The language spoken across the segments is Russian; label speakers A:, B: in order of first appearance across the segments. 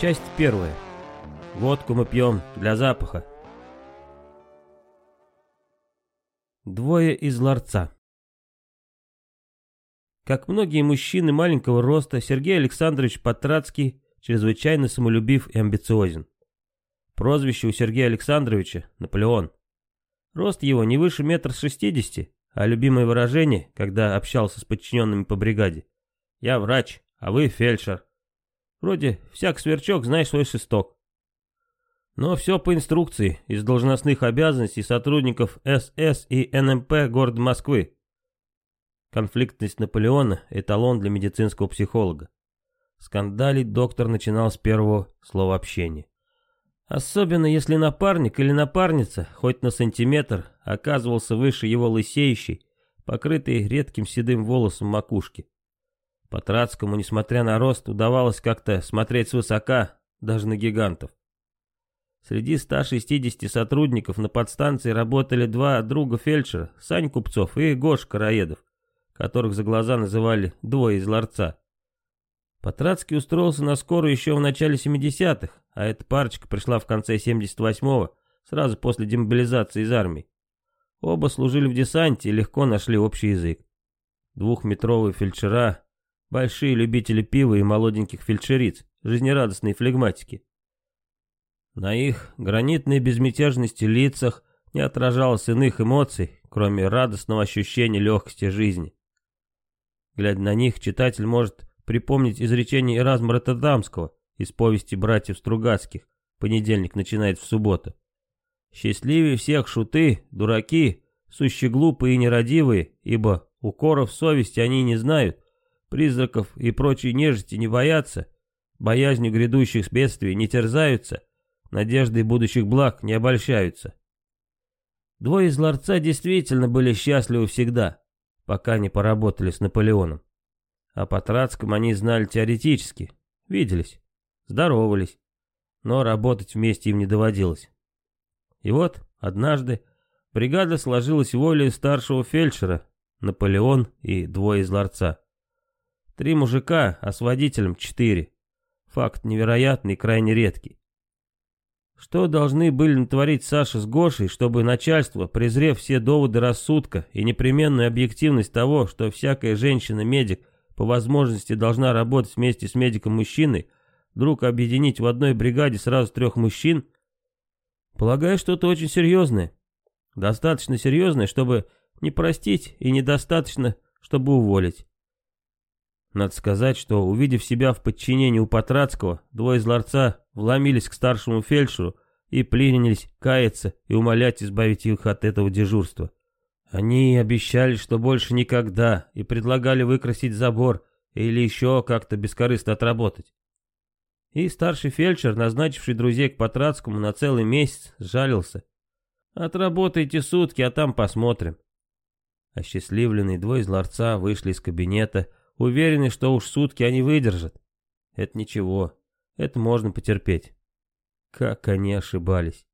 A: Часть первая. Водку мы пьем для запаха. Двое из ларца. Как многие мужчины маленького роста, Сергей Александрович Патрацкий чрезвычайно самолюбив и амбициозен. Прозвище у Сергея Александровича – Наполеон. Рост его не выше метра шестидесяти, а любимое выражение, когда общался с подчиненными по бригаде – «Я врач, а вы фельдшер». Вроде всяк сверчок, знаешь свой шесток. Но все по инструкции из должностных обязанностей сотрудников СС и НМП города Москвы. Конфликтность Наполеона – эталон для медицинского психолога. Скандалить доктор начинал с первого слова общения. Особенно если напарник или напарница, хоть на сантиметр, оказывался выше его лысеющей, покрытой редким седым волосом макушки. По-тратскому, несмотря на рост, удавалось как-то смотреть свысока, даже на гигантов. Среди 160 сотрудников на подстанции работали два друга фельдшера, Сань Купцов и Гош Караедов, которых за глаза называли «двое из ларца». Потрацкий устроился на скорую еще в начале 70-х, а эта парочка пришла в конце 78-го, сразу после демобилизации из армии. Оба служили в десанте и легко нашли общий язык. Двухметровые фельдшера Большие любители пива и молоденьких фельдшериц, жизнерадостные флегматики. На их гранитной безмятежности лицах не отражалось иных эмоций, кроме радостного ощущения легкости жизни. Глядя на них, читатель может припомнить изречение Эразма Роттердамского из повести братьев Стругацких «Понедельник начинает в субботу». «Счастливее всех шуты, дураки, сущие глупые и нерадивые, ибо укоров совести они не знают, призраков и прочей нежити не боятся, боязнью грядущих бедствий не терзаются, надеждой будущих благ не обольщаются. Двое из ларца действительно были счастливы всегда, пока не поработали с Наполеоном. А по Тратском они знали теоретически, виделись, здоровались, но работать вместе им не доводилось. И вот, однажды, бригада сложилась волей старшего фельдшера, Наполеон и двое из ларца. Три мужика, а с водителем четыре. Факт невероятный и крайне редкий. Что должны были натворить Саша с Гошей, чтобы начальство, презрев все доводы рассудка и непременную объективность того, что всякая женщина-медик по возможности должна работать вместе с медиком-мужчиной, вдруг объединить в одной бригаде сразу трех мужчин? Полагаю, что-то очень серьезное. Достаточно серьезное, чтобы не простить, и недостаточно, чтобы уволить. Надо сказать, что, увидев себя в подчинении у Патрацкого, двое из ларца вломились к старшему фельдшеру и принялись каяться и умолять избавить их от этого дежурства. Они обещали, что больше никогда, и предлагали выкрасить забор или еще как-то бескорыстно отработать. И старший фельдшер, назначивший друзей к Патрацкому на целый месяц, жалился. «Отработайте сутки, а там посмотрим». Осчастливленные двое из ларца вышли из кабинета, Уверены, что уж сутки они выдержат. Это ничего, это можно потерпеть. Как они ошибались.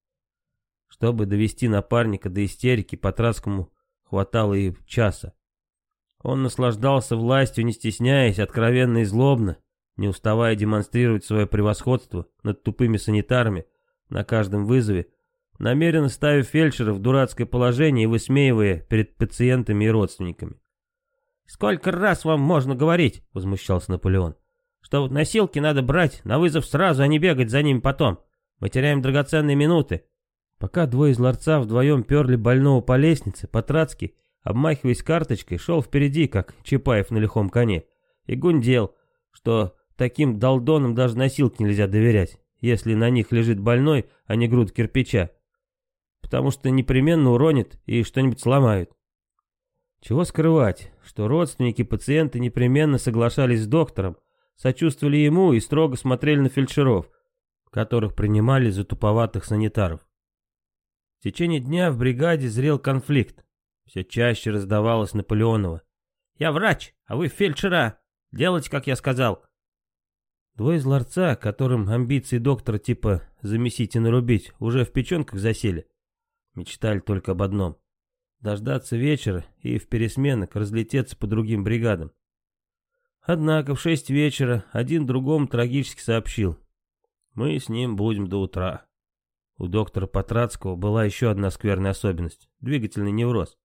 A: Чтобы довести напарника до истерики, Патратскому хватало и часа. Он наслаждался властью, не стесняясь, откровенно и злобно, не уставая демонстрировать свое превосходство над тупыми санитарами на каждом вызове, намеренно ставив фельдшера в дурацкое положение и высмеивая перед пациентами и родственниками. «Сколько раз вам можно говорить?» — возмущался Наполеон. «Что носилки надо брать на вызов сразу, а не бегать за ними потом. Мы теряем драгоценные минуты». Пока двое из ларца вдвоем перли больного по лестнице, Патрацкий, обмахиваясь карточкой, шел впереди, как Чапаев на лихом коне, и гундел, что таким долдонам даже носилки нельзя доверять, если на них лежит больной, а не груд кирпича, потому что непременно уронит и что-нибудь сломают. Чего скрывать, что родственники пациента непременно соглашались с доктором, сочувствовали ему и строго смотрели на фельдшеров, которых принимали за туповатых санитаров. В течение дня в бригаде зрел конфликт. Все чаще раздавалось Наполеонова. «Я врач, а вы фельдшера. Делайте, как я сказал». Двое из ларца, которым амбиции доктора типа «замесить и нарубить» уже в печенках засели, мечтали только об одном дождаться вечера и в пересменок разлететься по другим бригадам. Однако в шесть вечера один другому трагически сообщил. Мы с ним будем до утра. У доктора Патрацкого была еще одна скверная особенность – двигательный невроз.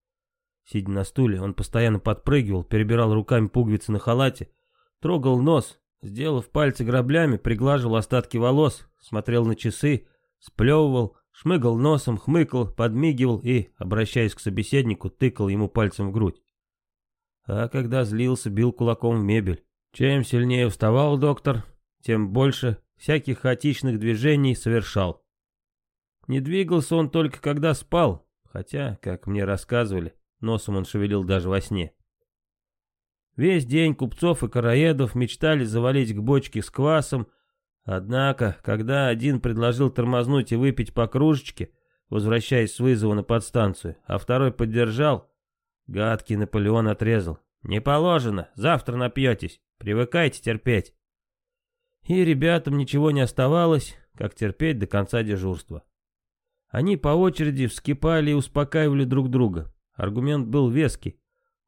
A: Сидя на стуле, он постоянно подпрыгивал, перебирал руками пуговицы на халате, трогал нос, сделав пальцы граблями, приглаживал остатки волос, смотрел на часы, сплевывал, шмыгал носом, хмыкал, подмигивал и, обращаясь к собеседнику, тыкал ему пальцем в грудь. А когда злился, бил кулаком в мебель. Чем сильнее вставал доктор, тем больше всяких хаотичных движений совершал. Не двигался он только когда спал, хотя, как мне рассказывали, носом он шевелил даже во сне. Весь день купцов и караедов мечтали завалить к бочке с квасом, однако, когда один предложил тормознуть и выпить по кружечке, возвращаясь с вызова на подстанцию, а второй поддержал, гадкий Наполеон отрезал. «Не положено, завтра напьетесь, привыкайте терпеть». И ребятам ничего не оставалось, как терпеть до конца дежурства. Они по очереди вскипали и успокаивали друг друга. Аргумент был веский.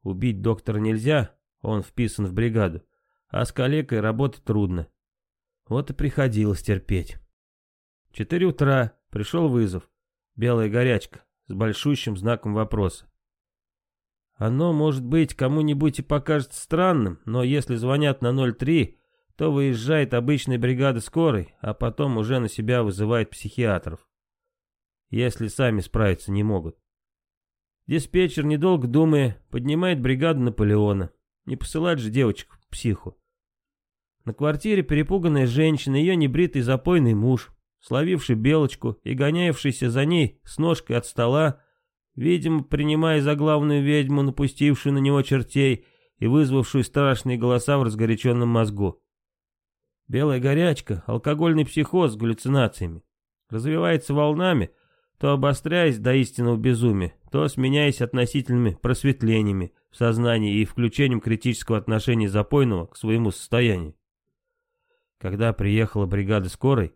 A: Убить доктора нельзя, он вписан в бригаду. А с коллегой работать трудно. Вот и приходилось терпеть. Четыре утра пришел вызов. Белая горячка с большущим знаком вопроса. Оно, может быть, кому-нибудь и покажется странным, но если звонят на 03, то выезжает обычная бригада скорой, а потом уже на себя вызывает психиатров если сами справиться не могут. Диспетчер, недолго думая, поднимает бригаду Наполеона. Не посылать же девочек в психу. На квартире перепуганная женщина, ее небритый запойный муж, словивший белочку и гоняевшийся за ней с ножкой от стола, видимо, принимая за главную ведьму, напустившую на него чертей и вызвавшую страшные голоса в разгоряченном мозгу. Белая горячка, алкогольный психоз с галлюцинациями. Развивается волнами, то обостряясь до истинного безумия, то сменяясь относительными просветлениями в сознании и включением критического отношения запойного к своему состоянию. Когда приехала бригада скорой,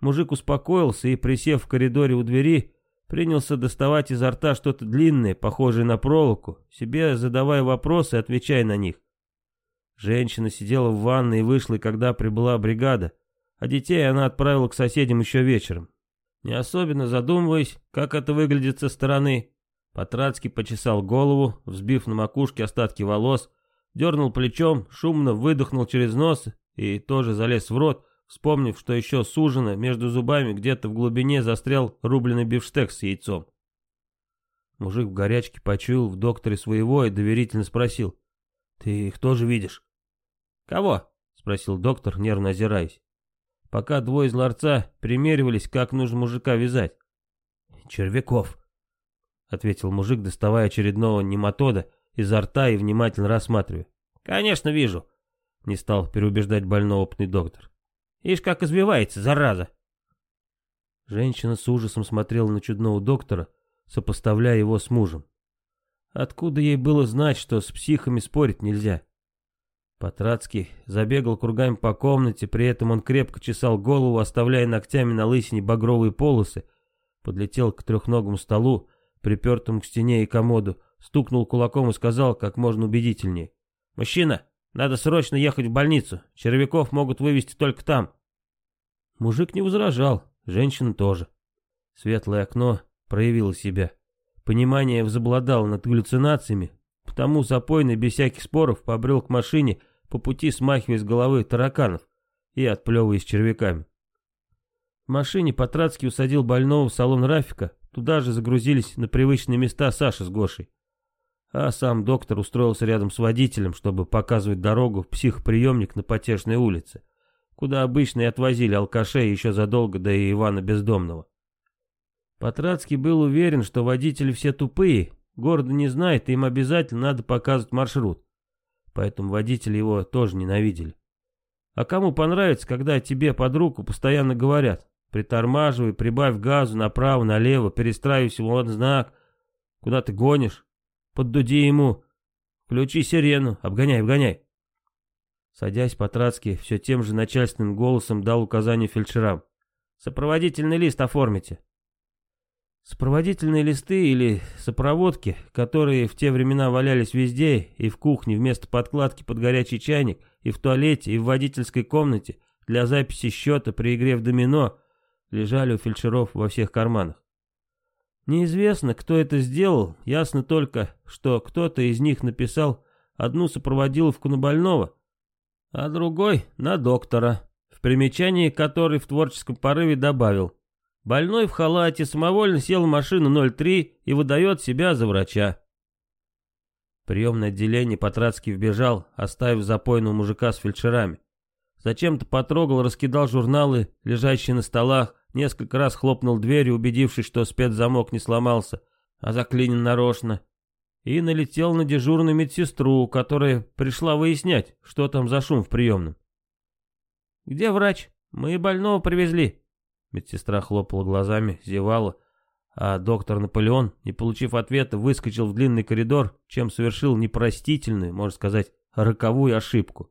A: мужик успокоился и, присев в коридоре у двери, принялся доставать изо рта что-то длинное, похожее на проволоку, себе задавая вопросы и отвечая на них. Женщина сидела в ванной и вышла, когда прибыла бригада, а детей она отправила к соседям еще вечером. Не особенно задумываясь, как это выглядит со стороны, Патрацкий почесал голову, взбив на макушке остатки волос, дернул плечом, шумно выдохнул через нос и тоже залез в рот, вспомнив, что еще сужено, между зубами где-то в глубине застрял рубленый бифштекс с яйцом. Мужик в горячке почуял в докторе своего и доверительно спросил. «Ты их тоже видишь?» «Кого?» — спросил доктор, нервно озираясь пока двое из ларца примеривались, как нужно мужика вязать. «Червяков», — ответил мужик, доставая очередного нематода изо рта и внимательно рассматривая. «Конечно вижу», — не стал переубеждать больной опытный доктор. «Ишь, как избивается, зараза!» Женщина с ужасом смотрела на чудного доктора, сопоставляя его с мужем. Откуда ей было знать, что с психами спорить нельзя? Патрацкий забегал кругами по комнате, при этом он крепко чесал голову, оставляя ногтями на лысине багровые полосы, подлетел к трехногому столу, припертому к стене и комоду, стукнул кулаком и сказал как можно убедительнее. «Мужчина, надо срочно ехать в больницу, червяков могут вывести только там». Мужик не возражал, женщина тоже. Светлое окно проявило себя. Понимание возобладало над галлюцинациями, Потому запойный без всяких споров побрел к машине, по пути смахивая с головы тараканов и отплевываясь червяками. В машине Патрацкий усадил больного в салон Рафика, туда же загрузились на привычные места Саша с Гошей. А сам доктор устроился рядом с водителем, чтобы показывать дорогу в психоприемник на Потешной улице, куда обычно и отвозили алкашей еще задолго до Ивана Бездомного. Патрацкий был уверен, что водители все тупые Города не знает, и им обязательно надо показывать маршрут. Поэтому водители его тоже ненавидели. А кому понравится, когда тебе под руку постоянно говорят, притормаживай, прибавь газу направо, налево, перестраивайся, вот знак, куда ты гонишь, поддуди ему, включи сирену, обгоняй, обгоняй. Садясь по-тратски, все тем же начальственным голосом дал указание фельдшерам. Сопроводительный лист оформите. Сопроводительные листы или сопроводки, которые в те времена валялись везде, и в кухне вместо подкладки под горячий чайник, и в туалете, и в водительской комнате, для записи счета при игре в домино лежали у фельдшеров во всех карманах. Неизвестно, кто это сделал, ясно только, что кто-то из них написал одну сопроводиловку на больного, а другой на доктора, в примечании который в творческом порыве добавил «Больной в халате самовольно сел в машину 03 и выдает себя за врача». Приемное отделение Потратский вбежал, оставив запойного мужика с фельдшерами. Зачем-то потрогал, раскидал журналы, лежащие на столах, несколько раз хлопнул дверью, убедившись, что спецзамок не сломался, а заклинен нарочно, и налетел на дежурную медсестру, которая пришла выяснять, что там за шум в приемном. «Где врач? Мы больного привезли». Медсестра хлопала глазами, зевала, а доктор Наполеон, не получив ответа, выскочил в длинный коридор, чем совершил непростительную, можно сказать, роковую ошибку.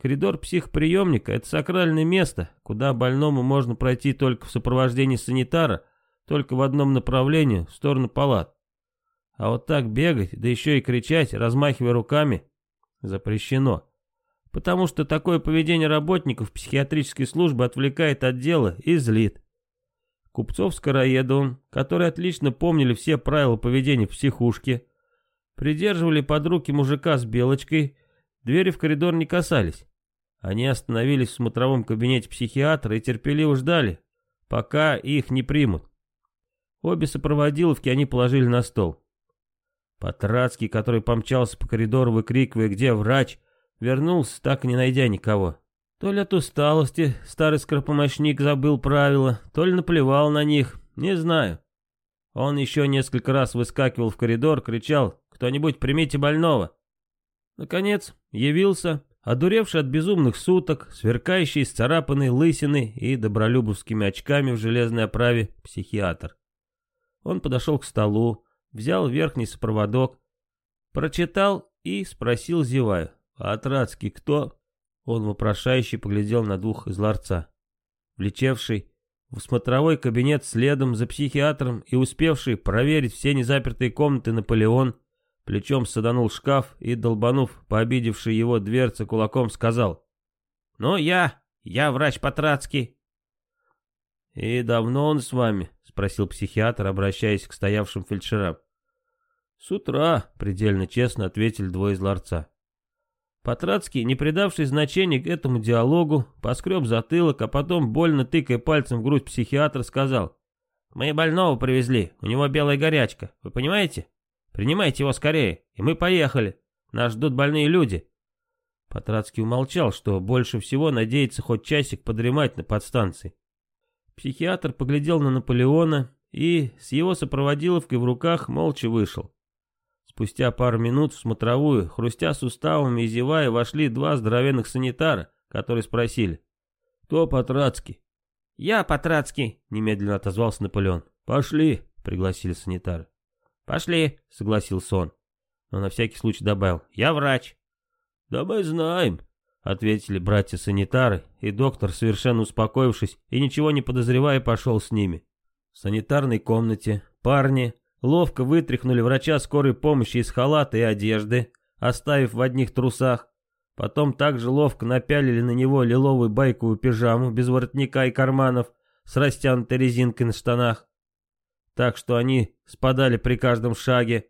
A: Коридор психоприемника – это сакральное место, куда больному можно пройти только в сопровождении санитара, только в одном направлении, в сторону палат. А вот так бегать, да еще и кричать, размахивая руками, запрещено. Потому что такое поведение работников психиатрической службы отвлекает от дела и злит. Купцов с Караедовым, которые отлично помнили все правила поведения в психушке, придерживали под руки мужика с белочкой, двери в коридор не касались. Они остановились в смотровом кабинете психиатра и терпеливо ждали, пока их не примут. Обе сопроводиловки они положили на стол. Потрацкий, который помчался по коридору, выкрикивая «Где врач?», вернулся, так и не найдя никого. То ли от усталости старый скоропомощник забыл правила, то ли наплевал на них, не знаю. Он еще несколько раз выскакивал в коридор, кричал «Кто-нибудь примите больного!». Наконец, явился, Одуревший от безумных суток, сверкающий с царапанной лысиной и добролюбовскими очками в железной оправе, психиатр. Он подошел к столу, взял верхний сопроводок, прочитал и спросил, зевая, «Атрадский кто?» Он вопрошающе поглядел на двух из ларца. Влечевший в смотровой кабинет следом за психиатром и успевший проверить все незапертые комнаты Наполеон Плечом саданул шкаф и, долбанув по обидевшей его дверце кулаком, сказал. «Ну, я, я врач Патрацкий». «И давно он с вами?» — спросил психиатр, обращаясь к стоявшим фельдшерам. «С утра», — предельно честно ответили двое из ларца. Патрацкий, не придавший значения к этому диалогу, поскреб затылок, а потом, больно тыкая пальцем в грудь психиатра, сказал. «Мы больного привезли, у него белая горячка, вы понимаете?» Принимайте его скорее, и мы поехали. Нас ждут больные люди». Потратский умолчал, что больше всего надеется хоть часик подремать на подстанции. Психиатр поглядел на Наполеона и с его сопроводиловкой в руках молча вышел. Спустя пару минут в смотровую, хрустя суставами и зевая, вошли два здоровенных санитара, которые спросили. «Кто Патрацкий?» «Я Патрацкий», — немедленно отозвался Наполеон. «Пошли», — пригласили санитары. «Пошли», — согласился он. Но на всякий случай добавил, «Я врач». «Да мы знаем», — ответили братья-санитары, и доктор, совершенно успокоившись и ничего не подозревая, пошел с ними. В санитарной комнате парни ловко вытряхнули врача скорой помощи из халата и одежды, оставив в одних трусах. Потом также ловко напялили на него лиловую байковую пижаму без воротника и карманов с растянутой резинкой на штанах так что они спадали при каждом шаге.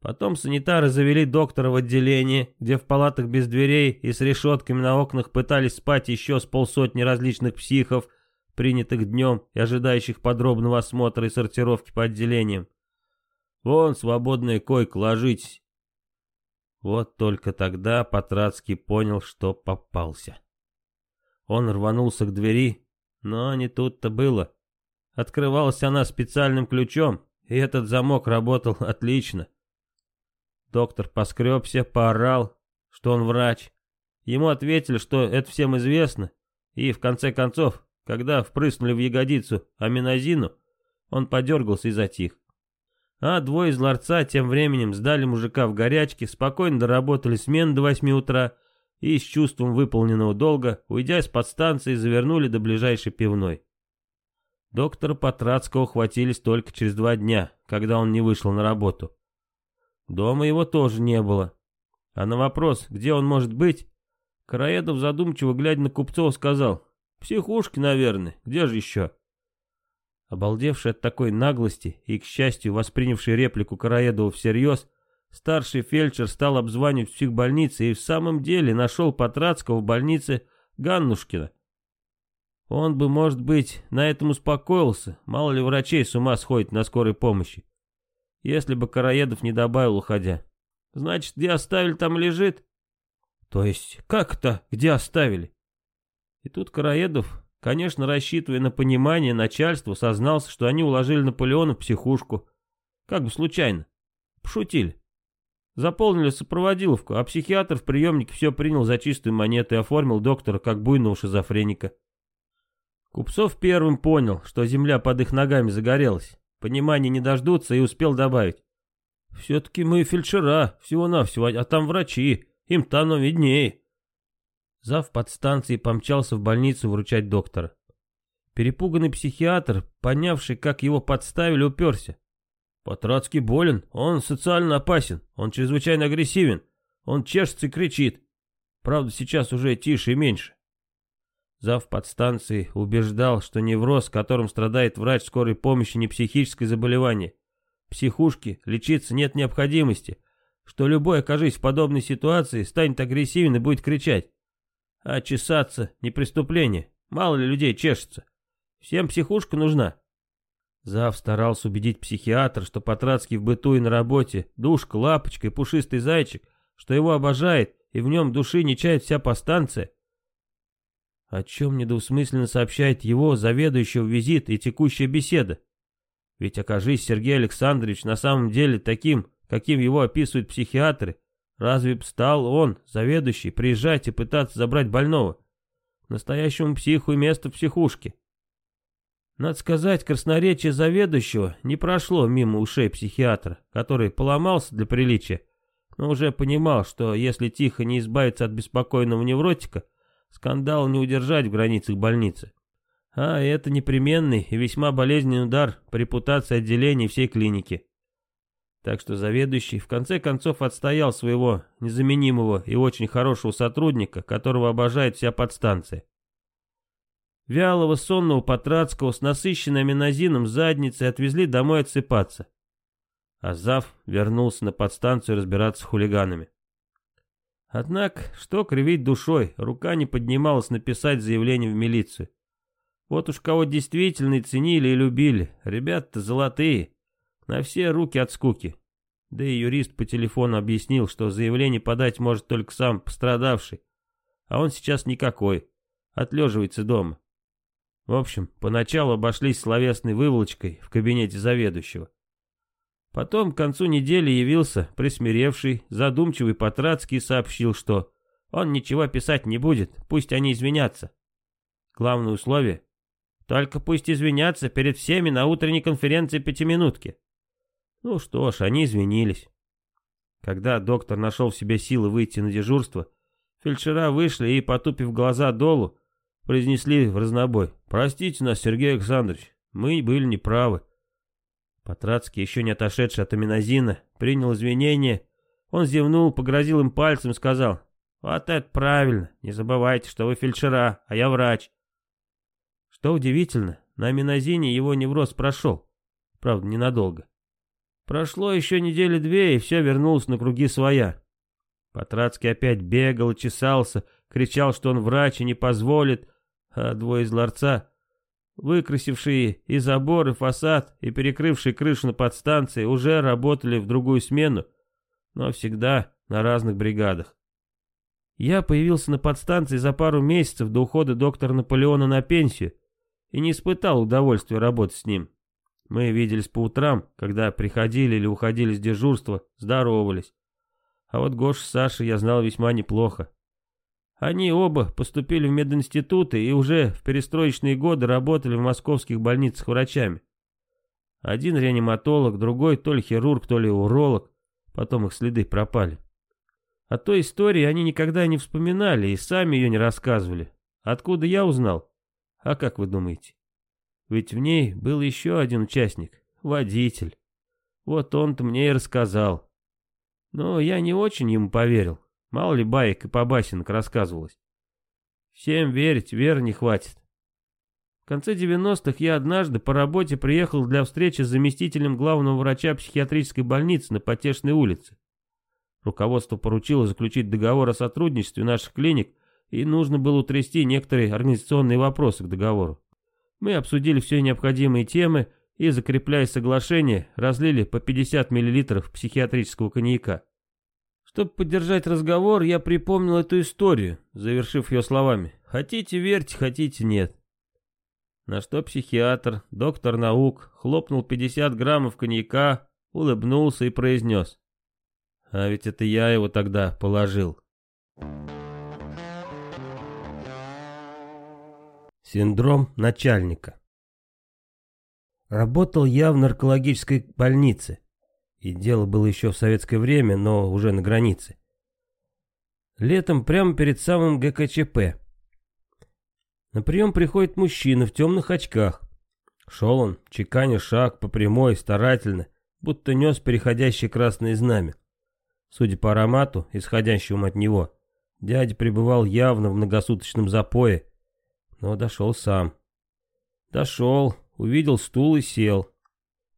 A: Потом санитары завели доктора в отделение, где в палатах без дверей и с решетками на окнах пытались спать еще с полсотни различных психов, принятых днем и ожидающих подробного осмотра и сортировки по отделениям. Вон свободная койка, ложитесь. Вот только тогда Патрацкий понял, что попался. Он рванулся к двери, но не тут-то было. Открывалась она специальным ключом, и этот замок работал отлично. Доктор поскребся, поорал, что он врач. Ему ответили, что это всем известно, и в конце концов, когда впрыснули в ягодицу аминозину, он подергался и затих. А двое из ларца тем временем сдали мужика в горячке, спокойно доработали смену до восьми утра и с чувством выполненного долга, уйдя из подстанции, завернули до ближайшей пивной. Доктора Патрацкого хватились только через два дня, когда он не вышел на работу. Дома его тоже не было. А на вопрос, где он может быть, Караедов задумчиво, глядя на Купцова, сказал, «Психушки, наверное, где же еще?» Обалдевший от такой наглости и, к счастью, воспринявший реплику Караедова всерьез, старший фельдшер стал обзванивать психбольницы и в самом деле нашел Патратского в больнице Ганнушкина. Он бы, может быть, на этом успокоился, мало ли врачей с ума сходит на скорой помощи. Если бы Караедов не добавил, уходя. Значит, где оставили, там лежит? То есть, как это, где оставили? И тут Караедов, конечно, рассчитывая на понимание начальства, сознался, что они уложили Наполеона в психушку. Как бы случайно. Пошутили. Заполнили сопроводиловку, а психиатр в приемнике все принял за чистую монету и оформил доктора как буйного шизофреника. Купцов первым понял, что земля под их ногами загорелась. Понимания не дождутся и успел добавить. Все-таки мы фельдшера, всего-навсего, а там врачи, им-то оно виднее. Зав подстанции помчался в больницу вручать доктора. Перепуганный психиатр, понявший, как его подставили, уперся. Потратский болен, он социально опасен, он чрезвычайно агрессивен, он чешется и кричит. Правда, сейчас уже тише и меньше. Зав подстанции убеждал, что невроз, которым страдает врач скорой помощи, не психическое заболевание. Психушки лечиться нет необходимости, что любой, окажись в подобной ситуации, станет агрессивен и будет кричать. А чесаться не преступление, мало ли людей чешется. Всем психушка нужна. Зав старался убедить психиатра, что Патратский в быту и на работе, душка, лапочка и пушистый зайчик, что его обожает и в нем души не чает вся постанция. О чем недоусмысленно сообщает его заведующего визит и текущая беседа. Ведь окажись Сергей Александрович на самом деле таким, каким его описывают психиатры, разве б стал он, заведующий, приезжать и пытаться забрать больного? Настоящему психу место в психушке. Надо сказать, красноречие заведующего не прошло мимо ушей психиатра, который поломался для приличия, но уже понимал, что если тихо не избавиться от беспокойного невротика, Скандал не удержать в границах больницы. А это непременный и весьма болезненный удар по репутации отделения всей клиники. Так что заведующий в конце концов отстоял своего незаменимого и очень хорошего сотрудника, которого обожает вся подстанция. Вялого сонного Патратского с насыщенной аминозином задницей отвезли домой отсыпаться. А зав вернулся на подстанцию разбираться с хулиганами. Однако, что кривить душой, рука не поднималась написать заявление в милицию. Вот уж кого действительно и ценили и любили, ребята-то золотые, на все руки от скуки. Да и юрист по телефону объяснил, что заявление подать может только сам пострадавший, а он сейчас никакой, отлеживается дома. В общем, поначалу обошлись словесной выволочкой в кабинете заведующего. Потом к концу недели явился присмиревший, задумчивый Патрацкий и сообщил, что он ничего писать не будет, пусть они извинятся. Главное условие — только пусть извинятся перед всеми на утренней конференции пятиминутки. Ну что ж, они извинились. Когда доктор нашел в себе силы выйти на дежурство, фельдшера вышли и, потупив глаза долу, произнесли в разнобой. «Простите нас, Сергей Александрович, мы были неправы. Патрацкий, еще не отошедший от аминозина, принял извинения. Он зевнул, погрозил им пальцем и сказал, «Вот это правильно, не забывайте, что вы фельдшера, а я врач». Что удивительно, на аминозине его невроз прошел. Правда, ненадолго. Прошло еще недели две, и все вернулось на круги своя. Патрацкий опять бегал и чесался, кричал, что он врач и не позволит, а двое из ларца выкрасившие и забор, и фасад, и перекрывшие крышу на подстанции, уже работали в другую смену, но всегда на разных бригадах. Я появился на подстанции за пару месяцев до ухода доктора Наполеона на пенсию и не испытал удовольствия работать с ним. Мы виделись по утрам, когда приходили или уходили с дежурства, здоровались. А вот Гош с Сашей я знал весьма неплохо. Они оба поступили в мединституты и уже в перестроечные годы работали в московских больницах врачами. Один реаниматолог, другой то ли хирург, то ли уролог. Потом их следы пропали. О той истории они никогда не вспоминали и сами ее не рассказывали. Откуда я узнал? А как вы думаете? Ведь в ней был еще один участник, водитель. Вот он-то мне и рассказал. Но я не очень ему поверил. Мало ли баек и побасенок рассказывалось. Всем верить, веры не хватит. В конце 90-х я однажды по работе приехал для встречи с заместителем главного врача психиатрической больницы на Потешной улице. Руководство поручило заключить договор о сотрудничестве наших клиник, и нужно было утрясти некоторые организационные вопросы к договору. Мы обсудили все необходимые темы и, закрепляя соглашение, разлили по 50 мл психиатрического коньяка. Чтобы поддержать разговор, я припомнил эту историю, завершив ее словами «Хотите верьте, хотите нет». На что психиатр, доктор наук, хлопнул 50 граммов коньяка, улыбнулся и произнес а ведь это я его тогда положил. Синдром начальника. Работал я в наркологической больнице. И дело было еще в советское время, но уже на границе. Летом прямо перед самым ГКЧП. На прием приходит мужчина в темных очках. Шел он, чеканя шаг по прямой, старательно, будто нес переходящее красное знамя. Судя по аромату, исходящему от него, дядя пребывал явно в многосуточном запое, но дошел сам. Дошел, увидел стул и сел.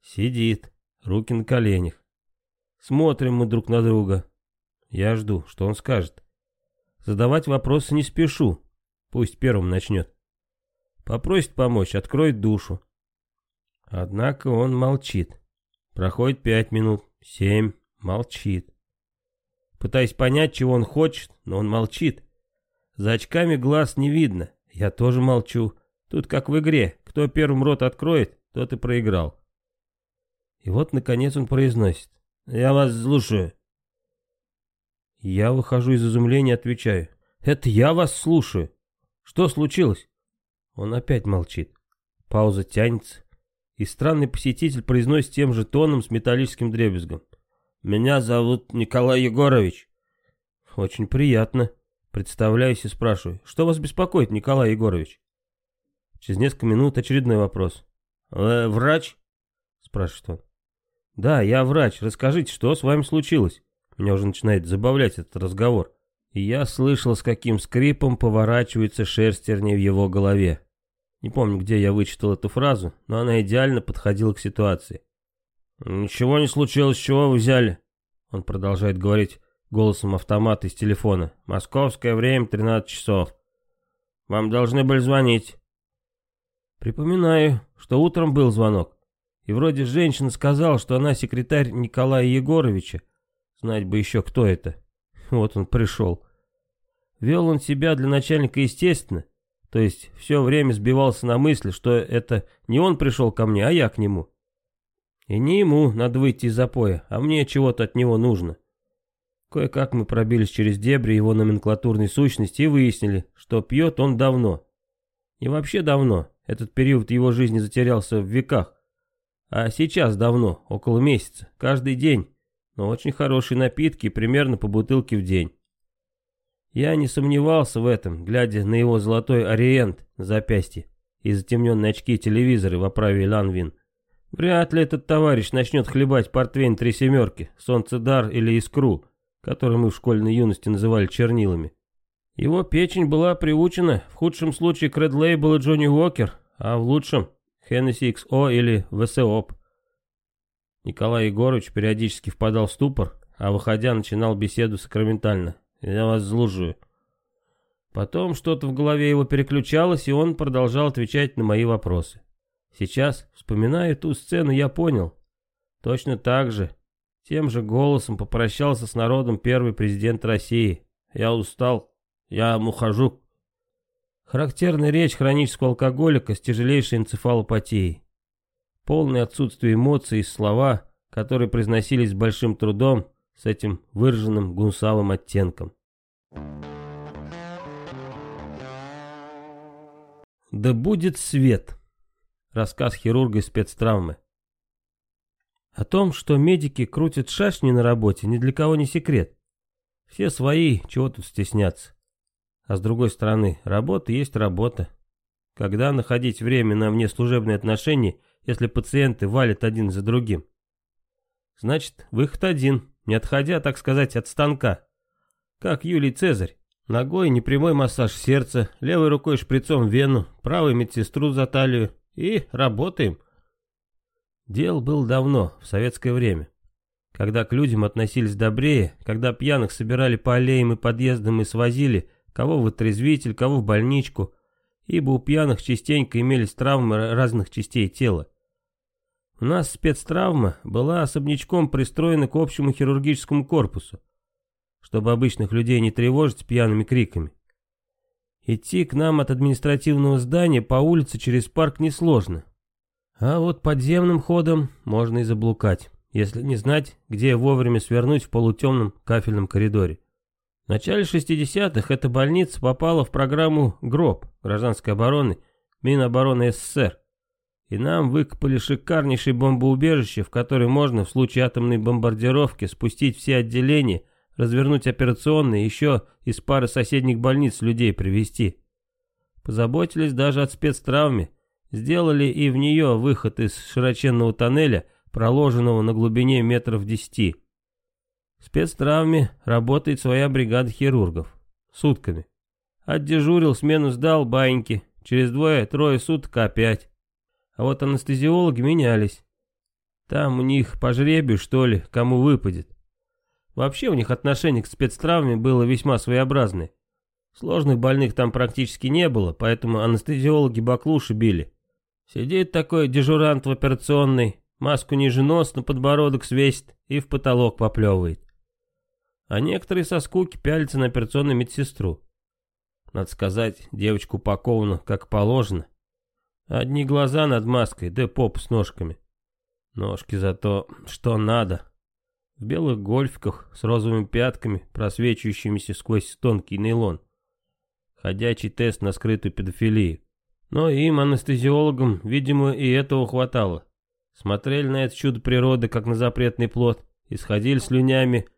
A: Сидит, руки на коленях. Смотрим мы друг на друга. Я жду, что он скажет. Задавать вопросы не спешу, пусть первым начнет. Попросит помочь, откроет душу. Однако он молчит. Проходит пять минут, семь, молчит пытаясь понять, чего он хочет, но он молчит. За очками глаз не видно, я тоже молчу. Тут как в игре, кто первым рот откроет, тот и проиграл. И вот, наконец, он произносит. «Я вас слушаю». Я выхожу из изумления, отвечаю. «Это я вас слушаю. Что случилось?» Он опять молчит. Пауза тянется. И странный посетитель произносит тем же тоном с металлическим дребезгом. Меня зовут Николай Егорович. Очень приятно. Представляюсь и спрашиваю, что вас беспокоит, Николай Егорович? Через несколько минут очередной вопрос. «Э, врач? Спрашивает он. Да, я врач. Расскажите, что с вами случилось? Меня уже начинает забавлять этот разговор. И я слышал, с каким скрипом поворачивается шерстерни в его голове. Не помню, где я вычитал эту фразу, но она идеально подходила к ситуации. «Ничего не случилось, чего вы взяли?» Он продолжает говорить голосом автомата из телефона. «Московское время, 13 часов. Вам должны были звонить». Припоминаю, что утром был звонок. И вроде женщина сказала, что она секретарь Николая Егоровича. Знать бы еще, кто это. Вот он пришел. Вел он себя для начальника естественно. То есть все время сбивался на мысли, что это не он пришел ко мне, а я к нему. И не ему надо выйти из запоя, а мне чего-то от него нужно. Кое-как мы пробились через дебри его номенклатурной сущности и выяснили, что пьет он давно. И вообще давно, этот период его жизни затерялся в веках. А сейчас давно, около месяца, каждый день, но очень хорошие напитки, примерно по бутылке в день. Я не сомневался в этом, глядя на его золотой ориент на запястье и затемненные очки телевизора в оправе Ланвин. Вряд ли этот товарищ начнет хлебать портвейн три семерки, солнцедар или искру, который мы в школьной юности называли чернилами. Его печень была приучена в худшем случае к Red и Джонни Уокер, а в лучшем Hennessy XO или ВСОП. Николай Егорович периодически впадал в ступор, а выходя начинал беседу сакраментально. «Я вас служу». Потом что-то в голове его переключалось, и он продолжал отвечать на мои вопросы. Сейчас, вспоминая ту сцену, я понял. Точно так же, тем же голосом попрощался с народом первый президент России. Я устал, я ухожу. Характерная речь хронического алкоголика с тяжелейшей энцефалопатией. Полное отсутствие эмоций и слова, которые произносились с большим трудом, с этим выраженным гунсавым оттенком. Да будет свет! Рассказ хирурга из спецтравмы. О том, что медики крутят шашни на работе, ни для кого не секрет. Все свои, чего тут стесняться. А с другой стороны, работа есть работа. Когда находить время на внеслужебные отношения, если пациенты валят один за другим? Значит, выход один, не отходя, так сказать, от станка. Как Юлий Цезарь, Ногой непрямой массаж сердца, левой рукой шприцом вену, правой медсестру за талию. И работаем. Дел был давно, в советское время. Когда к людям относились добрее, когда пьяных собирали по аллеям и подъездам и свозили, кого в отрезвитель, кого в больничку, ибо у пьяных частенько имелись травмы разных частей тела. У нас спецтравма была особнячком пристроена к общему хирургическому корпусу, чтобы обычных людей не тревожить пьяными криками. Идти к нам от административного здания по улице через парк несложно. А вот подземным ходом можно и заблукать, если не знать, где вовремя свернуть в полутемном кафельном коридоре. В начале 60-х эта больница попала в программу ГРОБ, гражданской обороны, Минобороны СССР. И нам выкопали шикарнейшее бомбоубежище, в которое можно в случае атомной бомбардировки спустить все отделения развернуть операционные, еще из пары соседних больниц людей привезти. Позаботились даже от спецтравме, сделали и в нее выход из широченного тоннеля, проложенного на глубине метров десяти. В спецтравме работает своя бригада хирургов. Сутками. Отдежурил, смену сдал, баиньки. Через двое-трое суток опять. А вот анестезиологи менялись. Там у них по жребию, что ли, кому выпадет. Вообще у них отношение к спецтравме было весьма своеобразное. Сложных больных там практически не было, поэтому анестезиологи баклуши били. Сидит такой дежурант в операционной, маску ниже нос на подбородок свесит и в потолок поплевывает. А некоторые со скуки пялятся на операционную медсестру. Надо сказать, девочку упакована как положено. Одни глаза над маской, да поп с ножками. Ножки зато что надо в белых гольфиках с розовыми пятками, просвечивающимися сквозь тонкий нейлон. Ходячий тест на скрытую педофилию. Но им, анестезиологам, видимо, и этого хватало. Смотрели на это чудо природы, как на запретный плод, исходили слюнями,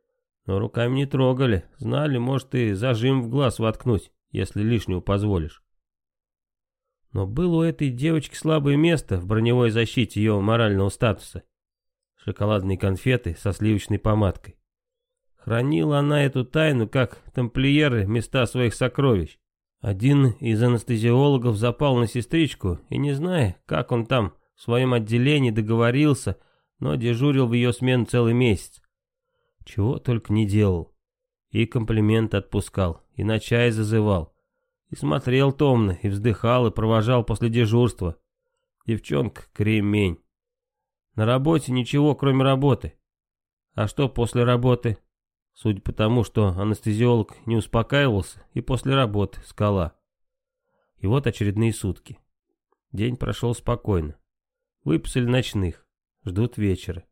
A: но руками не трогали, знали, может, и зажим в глаз воткнуть, если лишнего позволишь. Но было у этой девочки слабое место в броневой защите ее морального статуса шоколадные конфеты со сливочной помадкой. Хранила она эту тайну, как тамплиеры места своих сокровищ. Один из анестезиологов запал на сестричку, и не зная, как он там в своем отделении договорился, но дежурил в ее смену целый месяц. Чего только не делал. И комплимент отпускал, и на чай зазывал. И смотрел томно, и вздыхал, и провожал после дежурства. Девчонка кремень. На работе ничего, кроме работы. А что после работы? Судя по тому, что анестезиолог не успокаивался, и после работы скала. И вот очередные сутки. День прошел спокойно. Выписали ночных. Ждут вечера.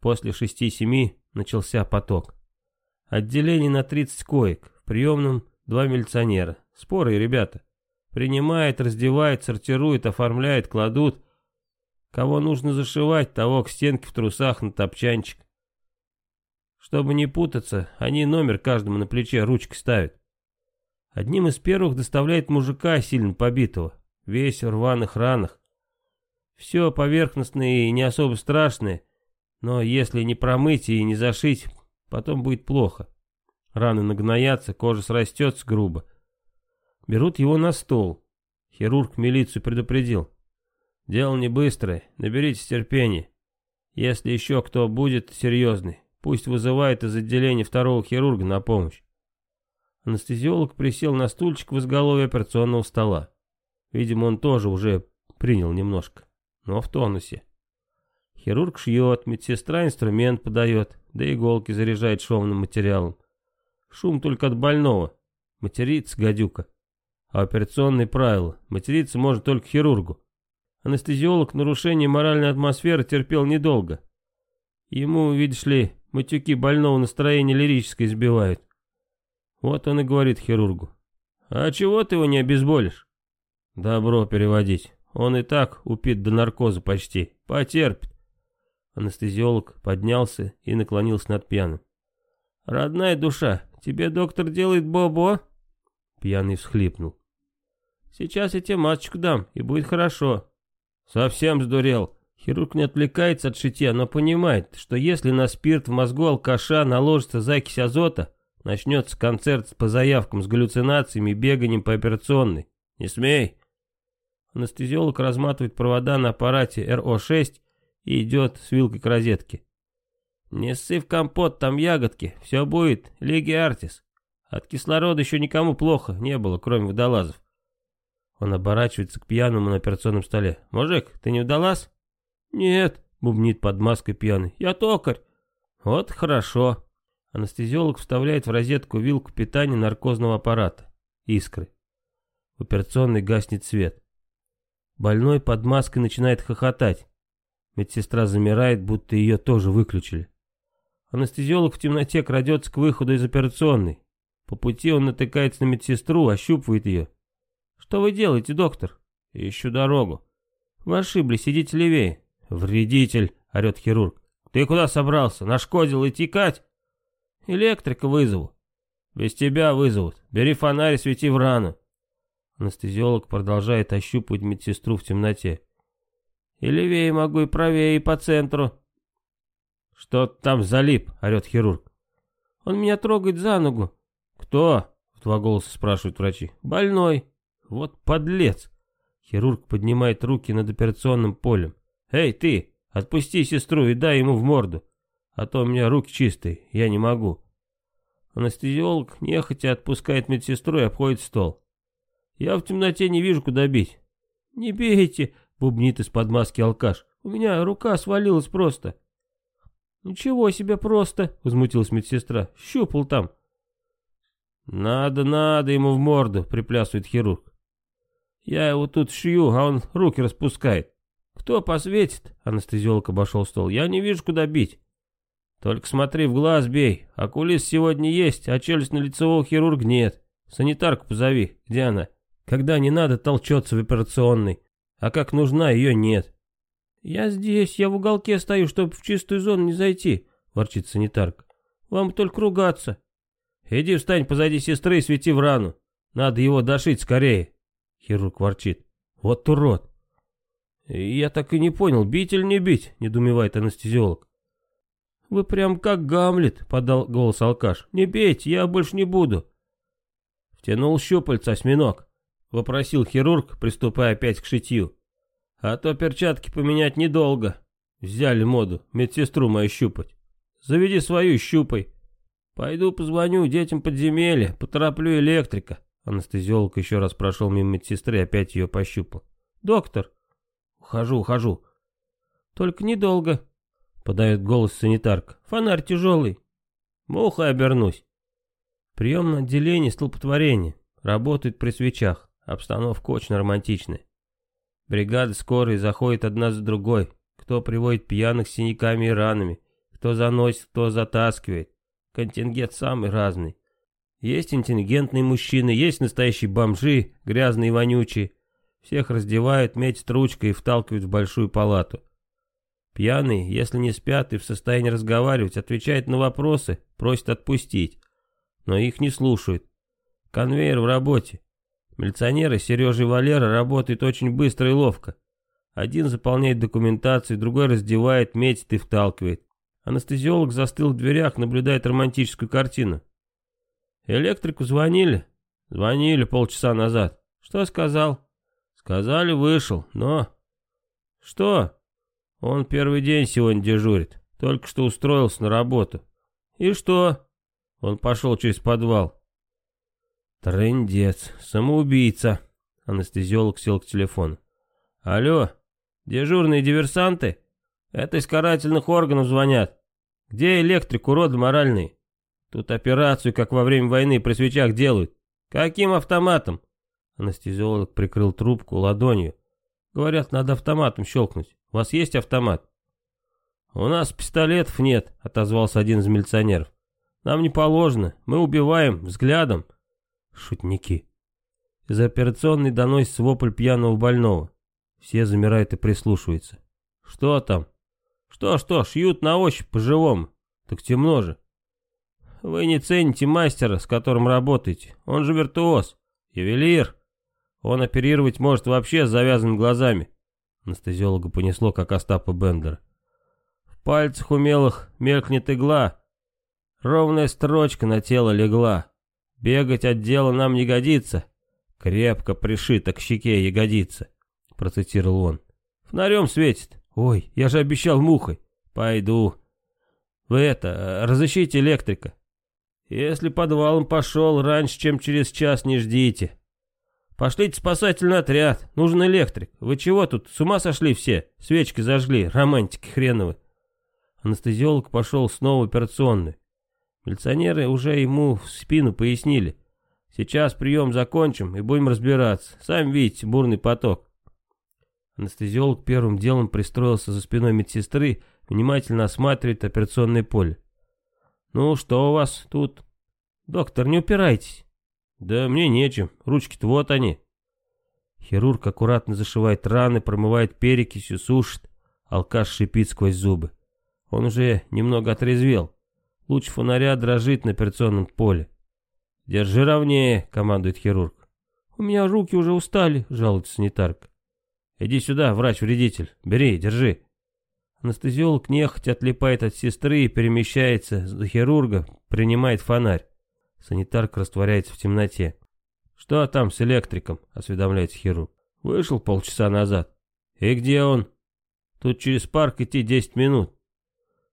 A: После шести-семи начался поток. Отделение на 30 коек. В приемном два милиционера. Споры, ребята. Принимает, раздевает, сортирует, оформляет, кладут. Кого нужно зашивать, того к стенке в трусах на топчанчик. Чтобы не путаться, они номер каждому на плече ручкой ставят. Одним из первых доставляет мужика, сильно побитого, весь в рваных ранах. Все поверхностное и не особо страшное, но если не промыть и не зашить, потом будет плохо. Раны нагноятся, кожа срастется грубо. Берут его на стол. Хирург милицию предупредил. Дело не быстрое, наберитесь терпения. Если еще кто будет серьезный, пусть вызывает из отделения второго хирурга на помощь. Анестезиолог присел на стульчик в изголовье операционного стола. Видимо, он тоже уже принял немножко, но в тонусе. Хирург шьет, медсестра инструмент подает, да иголки заряжает шовным материалом. Шум только от больного. Материться гадюка. А операционные правила. Материться может только хирургу. Анестезиолог нарушение моральной атмосферы терпел недолго. Ему, видишь ли, матюки больного настроения лирическое сбивают. Вот он и говорит хирургу. «А чего ты его не обезболишь?» «Добро переводить. Он и так упит до наркоза почти. Потерпит». Анестезиолог поднялся и наклонился над пьяным. «Родная душа, тебе доктор делает бобо?» Пьяный всхлипнул. «Сейчас я тебе масочку дам, и будет хорошо. Совсем сдурел. Хирург не отвлекается от шитья, но понимает, что если на спирт в мозгу алкаша наложится закись азота, Начнется концерт по заявкам с галлюцинациями и беганием по операционной. Не смей. Анестезиолог разматывает провода на аппарате РО-6 и идет с вилкой к розетке. Не ссы в компот, там ягодки, все будет, Лиги Артис. От кислорода еще никому плохо не было, кроме водолазов. Он оборачивается к пьяному на операционном столе. «Мужик, ты не удалась?» «Нет», — бубнит под маской пьяный. «Я токарь». «Вот хорошо». Анестезиолог вставляет в розетку вилку питания наркозного аппарата. Искры. В операционной гаснет свет. Больной под маской начинает хохотать. Медсестра замирает, будто ее тоже выключили. Анестезиолог в темноте крадется к выходу из операционной. По пути он натыкается на медсестру, ощупывает ее. «Что вы делаете, доктор?» «Ищу дорогу». «Вы ошиблись, идите левее». «Вредитель!» — орет хирург. «Ты куда собрался? Нашкодил и текать?» «Электрика вызову». «Без тебя вызовут. Бери фонарь и свети в рану». Анестезиолог продолжает ощупывать медсестру в темноте. «И левее могу, и правее, и по центру». «Что там залип?» — орет хирург. «Он меня трогает за ногу». «Кто?» — в два голоса спрашивают врачи. «Больной». «Вот подлец!» Хирург поднимает руки над операционным полем. «Эй, ты, отпусти сестру и дай ему в морду, а то у меня руки чистые, я не могу». Анестезиолог нехотя отпускает медсестру и обходит стол. Я в темноте не вижу, куда бить. Не бейте, бубнит из-под маски алкаш. У меня рука свалилась просто. Ничего себе просто, возмутилась медсестра. Щупал там. Надо, надо ему в морду, приплясывает хирург. Я его тут шью, а он руки распускает. Кто посветит? Анестезиолог обошел стол. Я не вижу, куда бить. Только смотри, в глаз бей. Окулист сегодня есть, а челюстно-лицевого хирурга нет. Санитарку позови. Где она? Когда не надо, толчется в операционной. А как нужна, ее нет. «Я здесь, я в уголке стою, чтобы в чистую зону не зайти», — ворчит санитарка. «Вам только ругаться». «Иди встань позади сестры и свети в рану. Надо его дошить скорее», — хирург ворчит. «Вот урод». «Я так и не понял, бить или не бить?» — недоумевает анестезиолог. «Вы прям как Гамлет», — подал голос алкаш. «Не бейте, я больше не буду». Втянул щупальца осьминог. Вопросил хирург, приступая опять к шитью. А то перчатки поменять недолго. Взяли моду, медсестру мою щупать. Заведи свою, щупай. Пойду позвоню детям подземелья, потороплю электрика. Анестезиолог еще раз прошел мимо медсестры и опять ее пощупал. Доктор. Ухожу, ухожу. Только недолго. Подает голос санитарка. Фонарь тяжелый. Муха обернусь. Приемное отделение столпотворения. Работает при свечах. Обстановка очень романтичная. Бригады скорой заходят одна за другой. Кто приводит пьяных с синяками и ранами, кто заносит, кто затаскивает. Контингент самый разный. Есть интеллигентные мужчины, есть настоящие бомжи, грязные и вонючие. Всех раздевают, метят ручкой и вталкивают в большую палату. Пьяные, если не спят и в состоянии разговаривать, отвечают на вопросы, просят отпустить. Но их не слушают. Конвейер в работе. Милиционеры Сережа и Валера работают очень быстро и ловко. Один заполняет документацию, другой раздевает, метит и вталкивает. Анестезиолог застыл в дверях, наблюдает романтическую картину. Электрику звонили? Звонили полчаса назад. Что сказал? Сказали, вышел, но... Что? Он первый день сегодня дежурит. Только что устроился на работу. И что? Он пошел через подвал. Трындец, самоубийца. Анестезиолог сел к телефону. Алло, дежурные диверсанты? Это из карательных органов звонят. Где электрик, уроды моральные? Тут операцию, как во время войны, при свечах делают. Каким автоматом? Анестезиолог прикрыл трубку ладонью. Говорят, надо автоматом щелкнуть. У вас есть автомат? У нас пистолетов нет, отозвался один из милиционеров. Нам не положено, мы убиваем взглядом. Шутники. Из операционной доносится вопль пьяного больного. Все замирают и прислушиваются. Что там? Что-что, шьют на ощупь по-живому. Так темно же. Вы не цените мастера, с которым работаете. Он же виртуоз. Ювелир. Он оперировать может вообще с завязанными глазами. Анестезиолога понесло, как Остапа Бендера. В пальцах умелых меркнет игла. Ровная строчка на тело легла. Бегать от дела нам не годится. Крепко пришита к щеке ягодица, процитировал он. Фонарем светит. Ой, я же обещал мухой. Пойду. Вы это, разыщите электрика. Если подвалом пошел, раньше, чем через час не ждите. Пошлите спасательный отряд, нужен электрик. Вы чего тут, с ума сошли все? Свечки зажгли, романтики хреновы. Анестезиолог пошел снова в операционную. Милиционеры уже ему в спину пояснили. Сейчас прием закончим и будем разбираться. Сами видите, бурный поток. Анестезиолог первым делом пристроился за спиной медсестры, внимательно осматривает операционное поле. «Ну, что у вас тут?» «Доктор, не упирайтесь». «Да мне нечем, ручки-то вот они». Хирург аккуратно зашивает раны, промывает перекисью, сушит. Алкаш шипит сквозь зубы. Он уже немного отрезвел. Луч фонаря дрожит на операционном поле. «Держи ровнее», — командует хирург. «У меня руки уже устали», — жалуется санитарка. «Иди сюда, врач-вредитель. Бери, держи». Анестезиолог нехотя отлипает от сестры и перемещается до хирурга, принимает фонарь. Санитарка растворяется в темноте. «Что там с электриком?» — осведомляется хирург. «Вышел полчаса назад». «И где он?» «Тут через парк идти десять минут».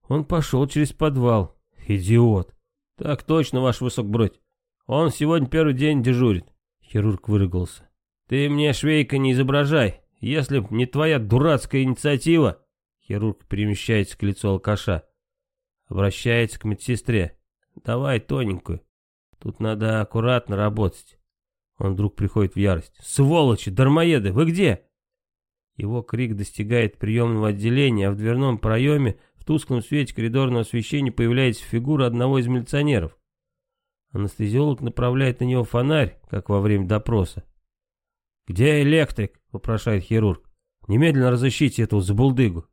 A: «Он пошел через подвал. Идиот». «Так точно, ваш высокбродь. Он сегодня первый день дежурит». Хирург выругался. «Ты мне, швейка, не изображай. Если б не твоя дурацкая инициатива...» Хирург перемещается к лицу алкаша. Обращается к медсестре. «Давай тоненькую. Тут надо аккуратно работать». Он вдруг приходит в ярость. «Сволочи, дармоеды, вы где?» Его крик достигает приемного отделения, а в дверном проеме в тусклом свете коридорного освещения появляется фигура одного из милиционеров. Анестезиолог направляет на него фонарь, как во время допроса. «Где электрик?» — вопрошает хирург. «Немедленно разыщите эту забулдыгу».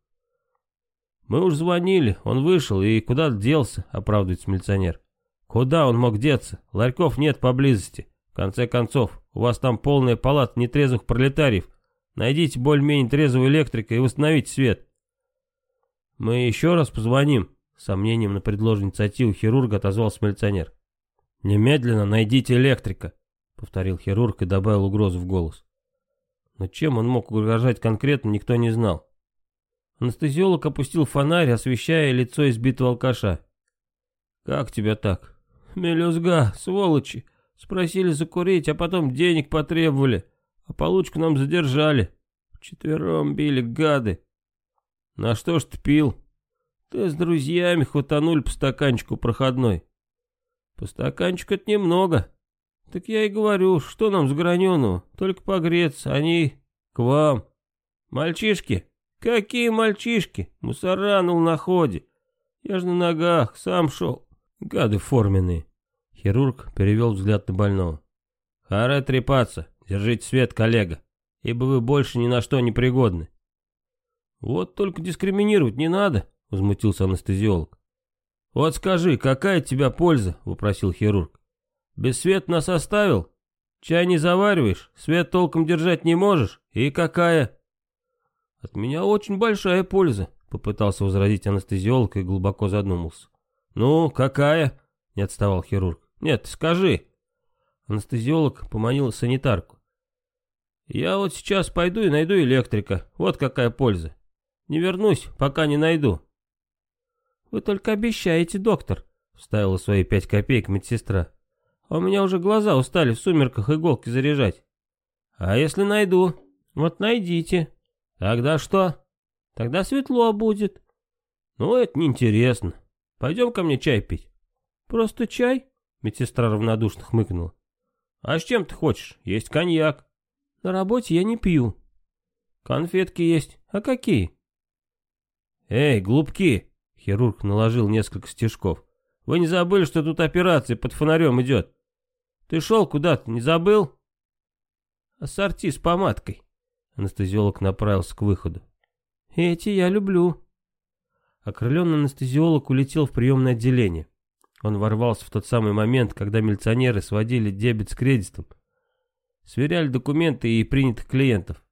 A: «Мы уж звонили, он вышел и куда делся», — оправдывается милиционер. «Куда он мог деться? Ларьков нет поблизости. В конце концов, у вас там полная палата нетрезвых пролетариев. Найдите более-менее трезвого электрика и восстановите свет». «Мы еще раз позвоним», — сомнением на предложенную инициативу хирурга отозвался милиционер. «Немедленно найдите электрика», — повторил хирург и добавил угрозу в голос. Но чем он мог угрожать конкретно, никто не знал. Анестезиолог опустил фонарь, освещая лицо избитого алкаша. «Как тебя так?» «Мелюзга, сволочи. Спросили закурить, а потом денег потребовали, а получку нам задержали. Четвером били, гады». «На что ж ты пил?» «Ты с друзьями хватанули по стаканчику проходной». «По стаканчику это немного». «Так я и говорю, что нам с граненого? Только погреться, они к вам». «Мальчишки?» Какие мальчишки, мусора на находе. Я же на ногах, сам шел. Гады форменные. Хирург перевел взгляд на больного. Харе трепаться, держите свет, коллега, ибо вы больше ни на что не пригодны. Вот только дискриминировать не надо, возмутился анестезиолог. Вот скажи, какая тебя польза, вопросил хирург. Без света нас оставил? Чай не завариваешь, свет толком держать не можешь, и какая? «От меня очень большая польза», — попытался возразить анестезиолог и глубоко задумался. «Ну, какая?» — не отставал хирург. «Нет, скажи». Анестезиолог поманил санитарку. «Я вот сейчас пойду и найду электрика. Вот какая польза. Не вернусь, пока не найду». «Вы только обещаете, доктор», — вставила свои пять копеек медсестра. «А у меня уже глаза устали в сумерках иголки заряжать». «А если найду?» «Вот найдите», Тогда что? Тогда светло будет. Ну, это неинтересно. Пойдем ко мне чай пить. Просто чай? Медсестра равнодушно хмыкнула. А с чем ты хочешь? Есть коньяк. На работе я не пью. Конфетки есть. А какие? Эй, глупки! Хирург наложил несколько стежков. Вы не забыли, что тут операция под фонарем идет? Ты шел куда-то, не забыл? Ассорти с помадкой. Анестезиолог направился к выходу. «Эти я люблю». Окрыленный анестезиолог улетел в приемное отделение. Он ворвался в тот самый момент, когда милиционеры сводили дебет с кредитом. Сверяли документы и принятых клиентов.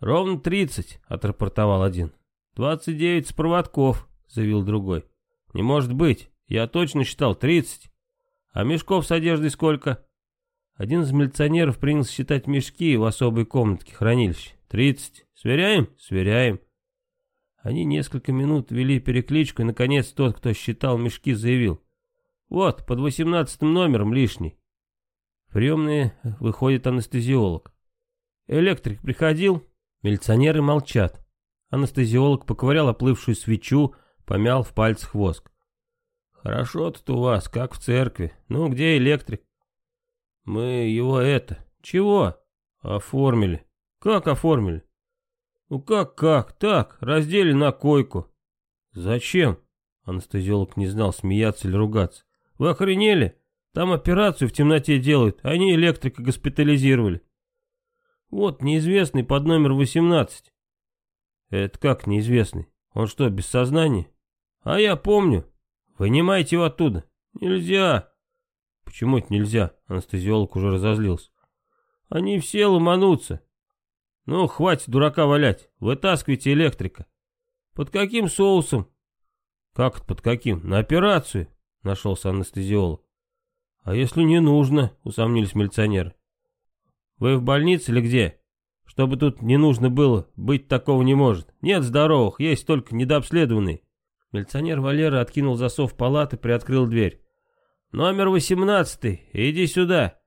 A: «Ровно тридцать», — отрапортовал один. «Двадцать девять с проводков», — заявил другой. «Не может быть, Я точно считал, тридцать. А мешков с одеждой сколько? Один из милиционеров принялся считать мешки в особой комнатке хранилища. Тридцать. Сверяем? Сверяем. Они несколько минут вели перекличку, и, наконец, тот, кто считал мешки, заявил. Вот, под восемнадцатым номером лишний. В приемные выходит анестезиолог. Электрик приходил? Милиционеры молчат. Анестезиолог поковырял оплывшую свечу, помял в пальцах воск. «Хорошо тут у вас, как в церкви. Ну, где электрик?» «Мы его это... Чего?» «Оформили». «Как оформили?» «Ну как-как? Так, раздели на койку». «Зачем?» Анестезиолог не знал, смеяться или ругаться. «Вы охренели? Там операцию в темноте делают, они электрика госпитализировали». «Вот, неизвестный под номер 18». «Это как неизвестный? Он что, без сознания?» «А я помню. Вынимайте его оттуда». «Нельзя». «Почему это нельзя?» Анестезиолог уже разозлился. «Они все ломанутся. Ну, хватит дурака валять. Вытаскивайте электрика». «Под каким соусом?» «Как под каким? На операцию?» Нашелся анестезиолог. «А если не нужно?» Усомнились милиционеры. «Вы в больнице или где?» Чтобы тут не нужно было, быть такого не может. Нет здоровых, есть только недообследованные. Милиционер Валера откинул засов палаты, приоткрыл дверь. «Номер восемнадцатый, иди сюда».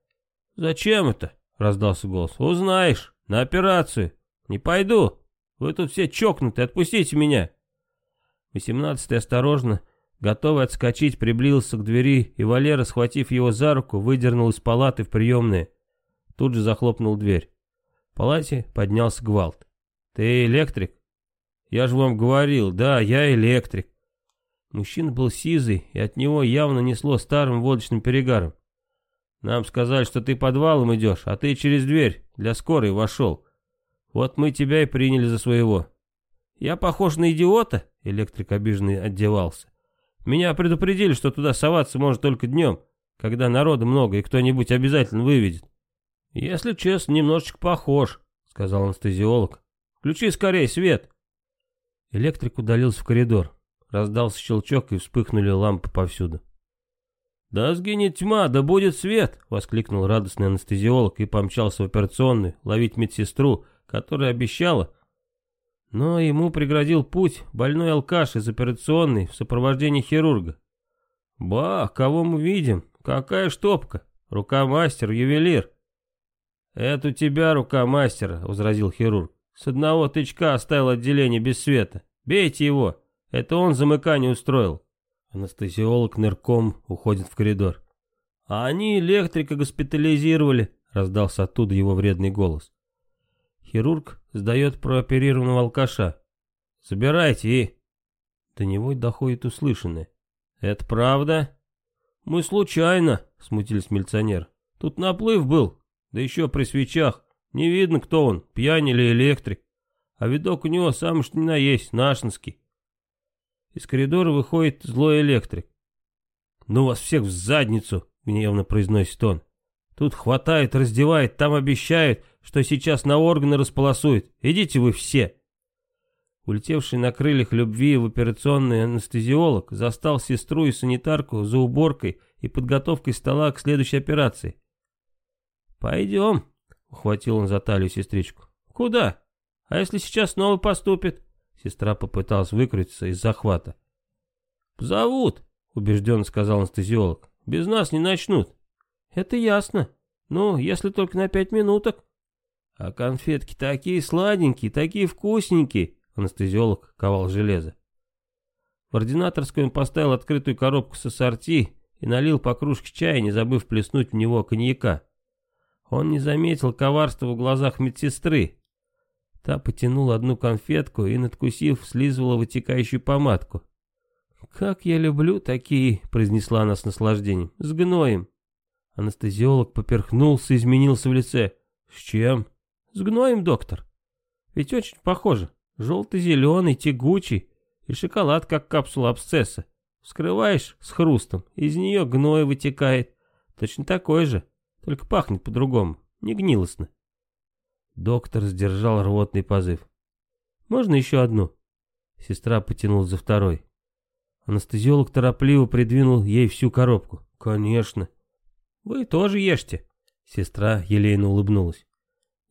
A: «Зачем это?» — раздался голос. «Узнаешь, на операцию. Не пойду. Вы тут все чокнуты, отпустите меня». Восемнадцатый осторожно, готовый отскочить, приблизился к двери, и Валера, схватив его за руку, выдернул из палаты в приемные. Тут же захлопнул дверь. Палате поднялся гвалт. «Ты электрик?» «Я же вам говорил, да, я электрик». Мужчина был сизый, и от него явно несло старым водочным перегаром. «Нам сказали, что ты подвалом идешь, а ты через дверь для скорой вошел. Вот мы тебя и приняли за своего». «Я похож на идиота?» — электрик обиженный отдевался. «Меня предупредили, что туда соваться может только днем, когда народа много и кто-нибудь обязательно выведет». «Если честно, немножечко похож», — сказал анестезиолог. «Включи скорее свет». Электрик удалился в коридор. Раздался щелчок и вспыхнули лампы повсюду. «Да сгинет тьма, да будет свет!» — воскликнул радостный анестезиолог и помчался в операционную ловить медсестру, которая обещала. Но ему преградил путь больной алкаш из операционной в сопровождении хирурга. «Ба, кого мы видим? Какая штопка! Рука мастер, ювелир!» «Это у тебя рука мастера», — возразил хирург. «С одного тычка оставил отделение без света. Бейте его. Это он замыкание устроил». Анестезиолог нырком уходит в коридор. «А они электрика госпитализировали», — раздался оттуда его вредный голос. Хирург сдает прооперированного алкаша. «Забирайте и...» До него доходит услышанное. «Это правда?» «Мы случайно», — смутились милиционер. «Тут наплыв был, да еще при свечах. Не видно, кто он, пьян или электрик. А видок у него сам что ни на есть, нашинский. Из коридора выходит злой электрик. «Ну вас всех в задницу!» — гневно произносит он. «Тут хватает, раздевает, там обещают, что сейчас на органы располосуют. Идите вы все!» Улетевший на крыльях любви в операционный анестезиолог застал сестру и санитарку за уборкой и подготовкой стола к следующей операции. «Пойдем», — ухватил он за талию сестричку. «Куда? А если сейчас снова поступит?» Сестра попыталась выкрутиться из захвата. «Позовут», — убежденно сказал анестезиолог. «Без нас не начнут». «Это ясно. Ну, если только на пять минуток». «А конфетки такие сладенькие, такие вкусненькие», — анестезиолог ковал железо. В ординаторской он поставил открытую коробку с ассорти и налил по кружке чая, не забыв плеснуть в него коньяка. Он не заметил коварства в глазах медсестры. Та потянула одну конфетку и, надкусив, слизывала вытекающую помадку. «Как я люблю такие!» — произнесла она с наслаждением. «С гноем!» Анестезиолог поперхнулся и изменился в лице. «С чем?» «С гноем, доктор. Ведь очень похоже. Желто-зеленый, тягучий, и шоколад, как капсула абсцесса. Вскрываешь с хрустом, из нее гной вытекает. Точно такой же. Только пахнет по-другому, не гнилостно. Доктор сдержал рвотный позыв. «Можно еще одну?» Сестра потянулась за второй. Анестезиолог торопливо придвинул ей всю коробку. «Конечно». «Вы тоже ешьте», — сестра елейно улыбнулась.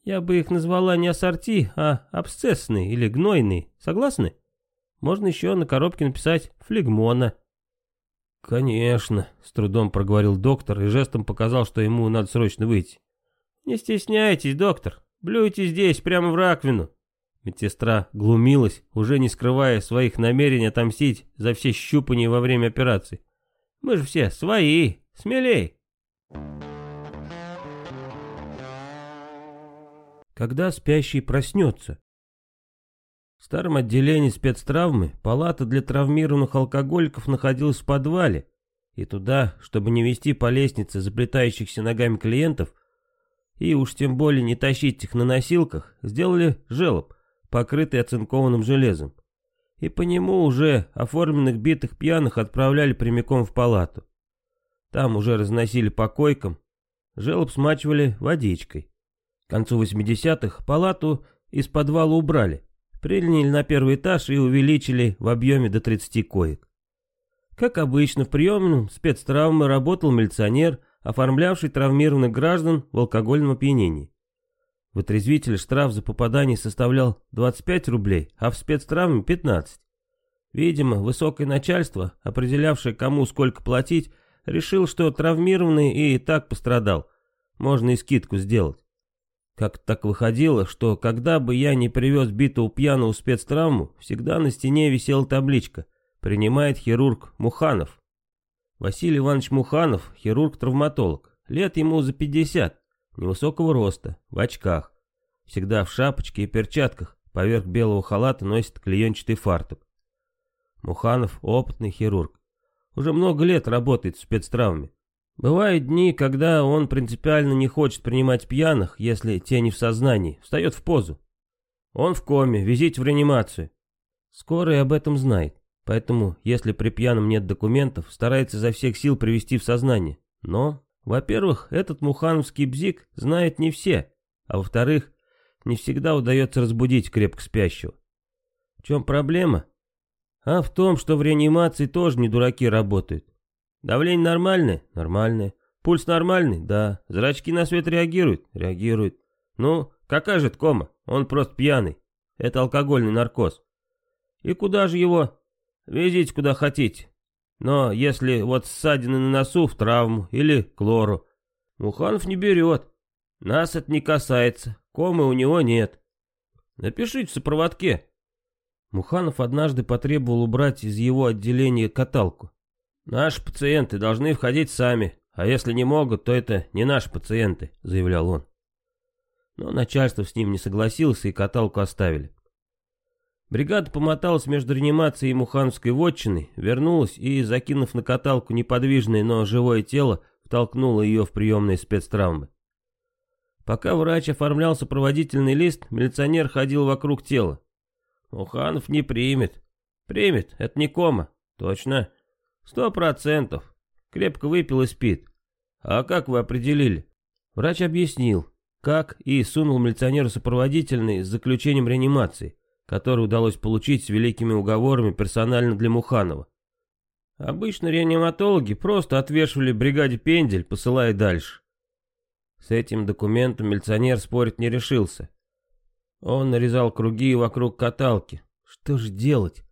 A: «Я бы их назвала не ассорти, а абсцессные или гнойные. Согласны? Можно еще на коробке написать «флегмона».
B: «Конечно», — с трудом проговорил доктор и жестом показал, что ему надо срочно выйти.
A: «Не стесняйтесь, доктор. Блюйте здесь, прямо в раковину». Медсестра глумилась, уже не скрывая своих намерений отомстить за все щупания во время операции. «Мы же все свои, смелей!» Когда спящий проснется? В старом отделении спецтравмы палата для травмированных алкоголиков находилась в подвале, и туда, чтобы не вести по лестнице заплетающихся ногами клиентов, и уж тем более не тащить их на носилках, сделали желоб, покрытый оцинкованным железом. И по нему уже оформленных битых пьяных отправляли прямиком в палату. Там уже разносили по койкам, желоб смачивали водичкой. К концу 80-х палату из подвала убрали, приняли на первый этаж и увеличили в объеме до 30 коек. Как обычно, в приемном спецтравмы работал милиционер, оформлявший травмированных граждан в алкогольном опьянении. В отрезвителе штраф за попадание составлял 25 рублей, а в спецтравме 15. Видимо, высокое начальство, определявшее кому сколько платить, решил, что травмированный и так пострадал. Можно и скидку сделать. Как так выходило, что когда бы я не привез битого пьяного спецтравму, всегда на стене висела табличка «Принимает хирург Муханов». Василий Иванович Муханов, хирург-травматолог, лет ему за 50, невысокого роста, в очках, всегда в шапочке и перчатках, поверх белого халата носит клеенчатый фартук. Муханов опытный хирург, уже много лет работает в спецтравме. Бывают дни, когда он принципиально не хочет принимать пьяных, если те не в сознании, встает в позу. Он в коме, визите в реанимацию. Скорый об этом знает, поэтому, если при пьяном нет документов, старается изо всех сил привести в сознание. Но, во-первых, этот мухановский бзик знает не все, а во-вторых, не всегда удается разбудить крепко спящего. В чем проблема? А в том, что в реанимации тоже не дураки работают. Давление нормальное? Нормальное. Пульс нормальный? Да. Зрачки на свет реагируют? Реагируют. Ну, какая же это кома? Он просто пьяный. Это алкогольный наркоз. И куда же его? Везите куда хотите. Но если вот ссадины на носу в травму или клору, Муханов не берет. Нас это не касается. Комы у него нет. Напишите в сопроводке. Муханов однажды потребовал убрать из его отделения каталку. «Наши пациенты должны входить сами, а если не могут, то это не наши пациенты», — заявлял он. Но начальство с ним не согласилось и каталку оставили. Бригада помоталась между реанимацией и Мухановской вотчиной, вернулась и, закинув на каталку неподвижное, но живое тело, втолкнула ее в приемные спецтравмы. Пока врач оформлял сопроводительный лист, милиционер ходил вокруг тела. «Муханов не примет». «Примет, это не кома». «Точно». Сто процентов. Крепко выпил и спит. А как вы определили? Врач объяснил, как и сунул милиционеру сопроводительный с заключением реанимации, который удалось получить с великими уговорами персонально для Муханова. Обычно реаниматологи просто отвешивали бригаде пендель, посылая дальше. С этим документом милиционер спорить не решился. Он нарезал круги вокруг каталки. Что же делать?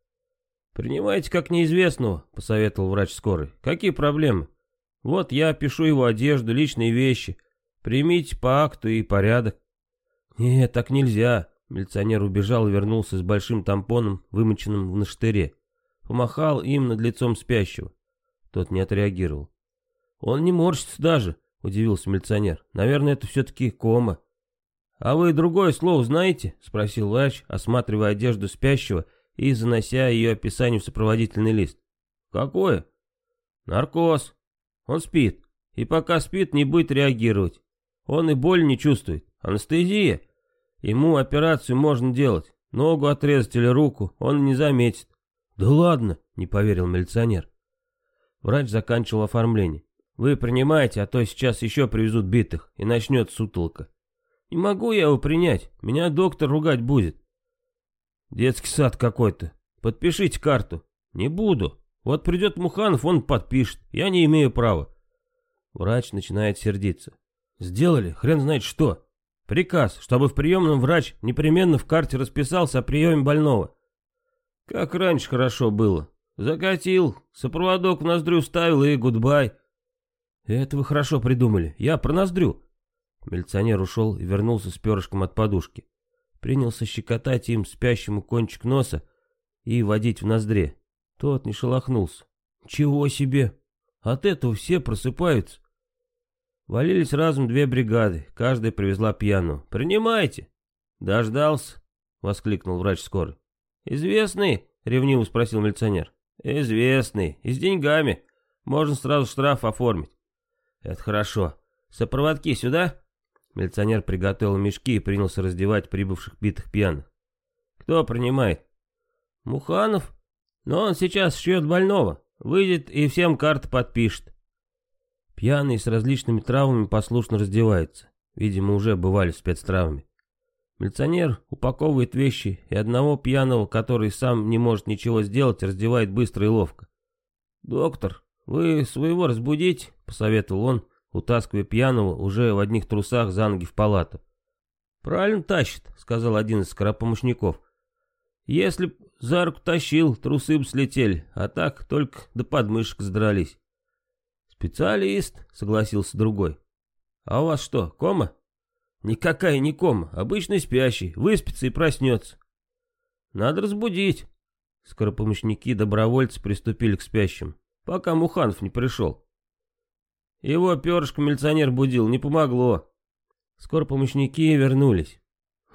A: «Принимайте как неизвестного», — посоветовал врач скорой. «Какие проблемы? Вот я пишу его одежду, личные вещи. Примите по акту и порядок». «Нет, так нельзя». Милиционер убежал и вернулся с большим тампоном, вымоченным в наштыре. Помахал им над лицом спящего. Тот не отреагировал. «Он не морщится даже», — удивился милиционер. «Наверное, это все-таки кома». «А вы другое слово знаете?» — спросил врач, осматривая одежду спящего и занося ее описание в сопроводительный лист. «Какое?» «Наркоз. Он спит. И пока спит, не будет реагировать. Он и боль не чувствует. Анестезия. Ему операцию можно делать. Ногу отрезать или руку, он не заметит». «Да ладно», — не поверил милиционер. Врач заканчивал оформление. «Вы принимаете, а то сейчас еще привезут битых, и начнет сутолка». «Не могу я его принять, меня доктор ругать будет». Детский сад какой-то. Подпишите карту. Не буду.
B: Вот придет Муханов, он подпишет. Я не имею права.
A: Врач начинает сердиться.
B: Сделали, хрен знает что. Приказ, чтобы в приемном врач непременно в карте расписался о приеме больного. Как раньше хорошо было. Закатил, сопроводок в ноздрю вставил и гудбай. Это вы хорошо придумали. Я про ноздрю.
A: Милиционер ушел и вернулся с перышком от подушки. Принялся щекотать им спящему кончик носа и водить в ноздре. Тот не шелохнулся.
B: Чего себе! От этого все просыпаются.
A: Валились разом две бригады, каждая привезла пьяну. «Принимайте!»
B: «Дождался?» — воскликнул врач скорой.
A: «Известный?» — ревниво спросил милиционер.
B: «Известный. И с деньгами. Можно сразу штраф оформить».
A: «Это хорошо. Сопроводки сюда?» Милиционер приготовил мешки и принялся раздевать прибывших битых пьяных.
B: «Кто принимает?»
A: «Муханов. Но он сейчас шьет больного. Выйдет и всем карты подпишет». Пьяные с различными травмами послушно раздеваются. Видимо, уже бывали спецтравмами. Милиционер упаковывает вещи, и одного пьяного, который сам не может ничего сделать, раздевает быстро и ловко. «Доктор, вы своего разбудите», — посоветовал он, утаскивая пьяного уже в одних трусах за ноги в палату.
B: «Правильно тащит», — сказал один из скоропомощников. «Если б за руку тащил, трусы бы слетели, а так только до подмышек задрались».
A: «Специалист», — согласился другой.
B: «А у вас что, кома?»
A: Никакая не кома, обычный спящий, выспится и проснется.
B: Надо разбудить.
A: Скоропомощники-добровольцы приступили к спящим, пока Муханов не пришел.
B: Его перышко милиционер будил, не помогло.
A: Скоропомощники вернулись.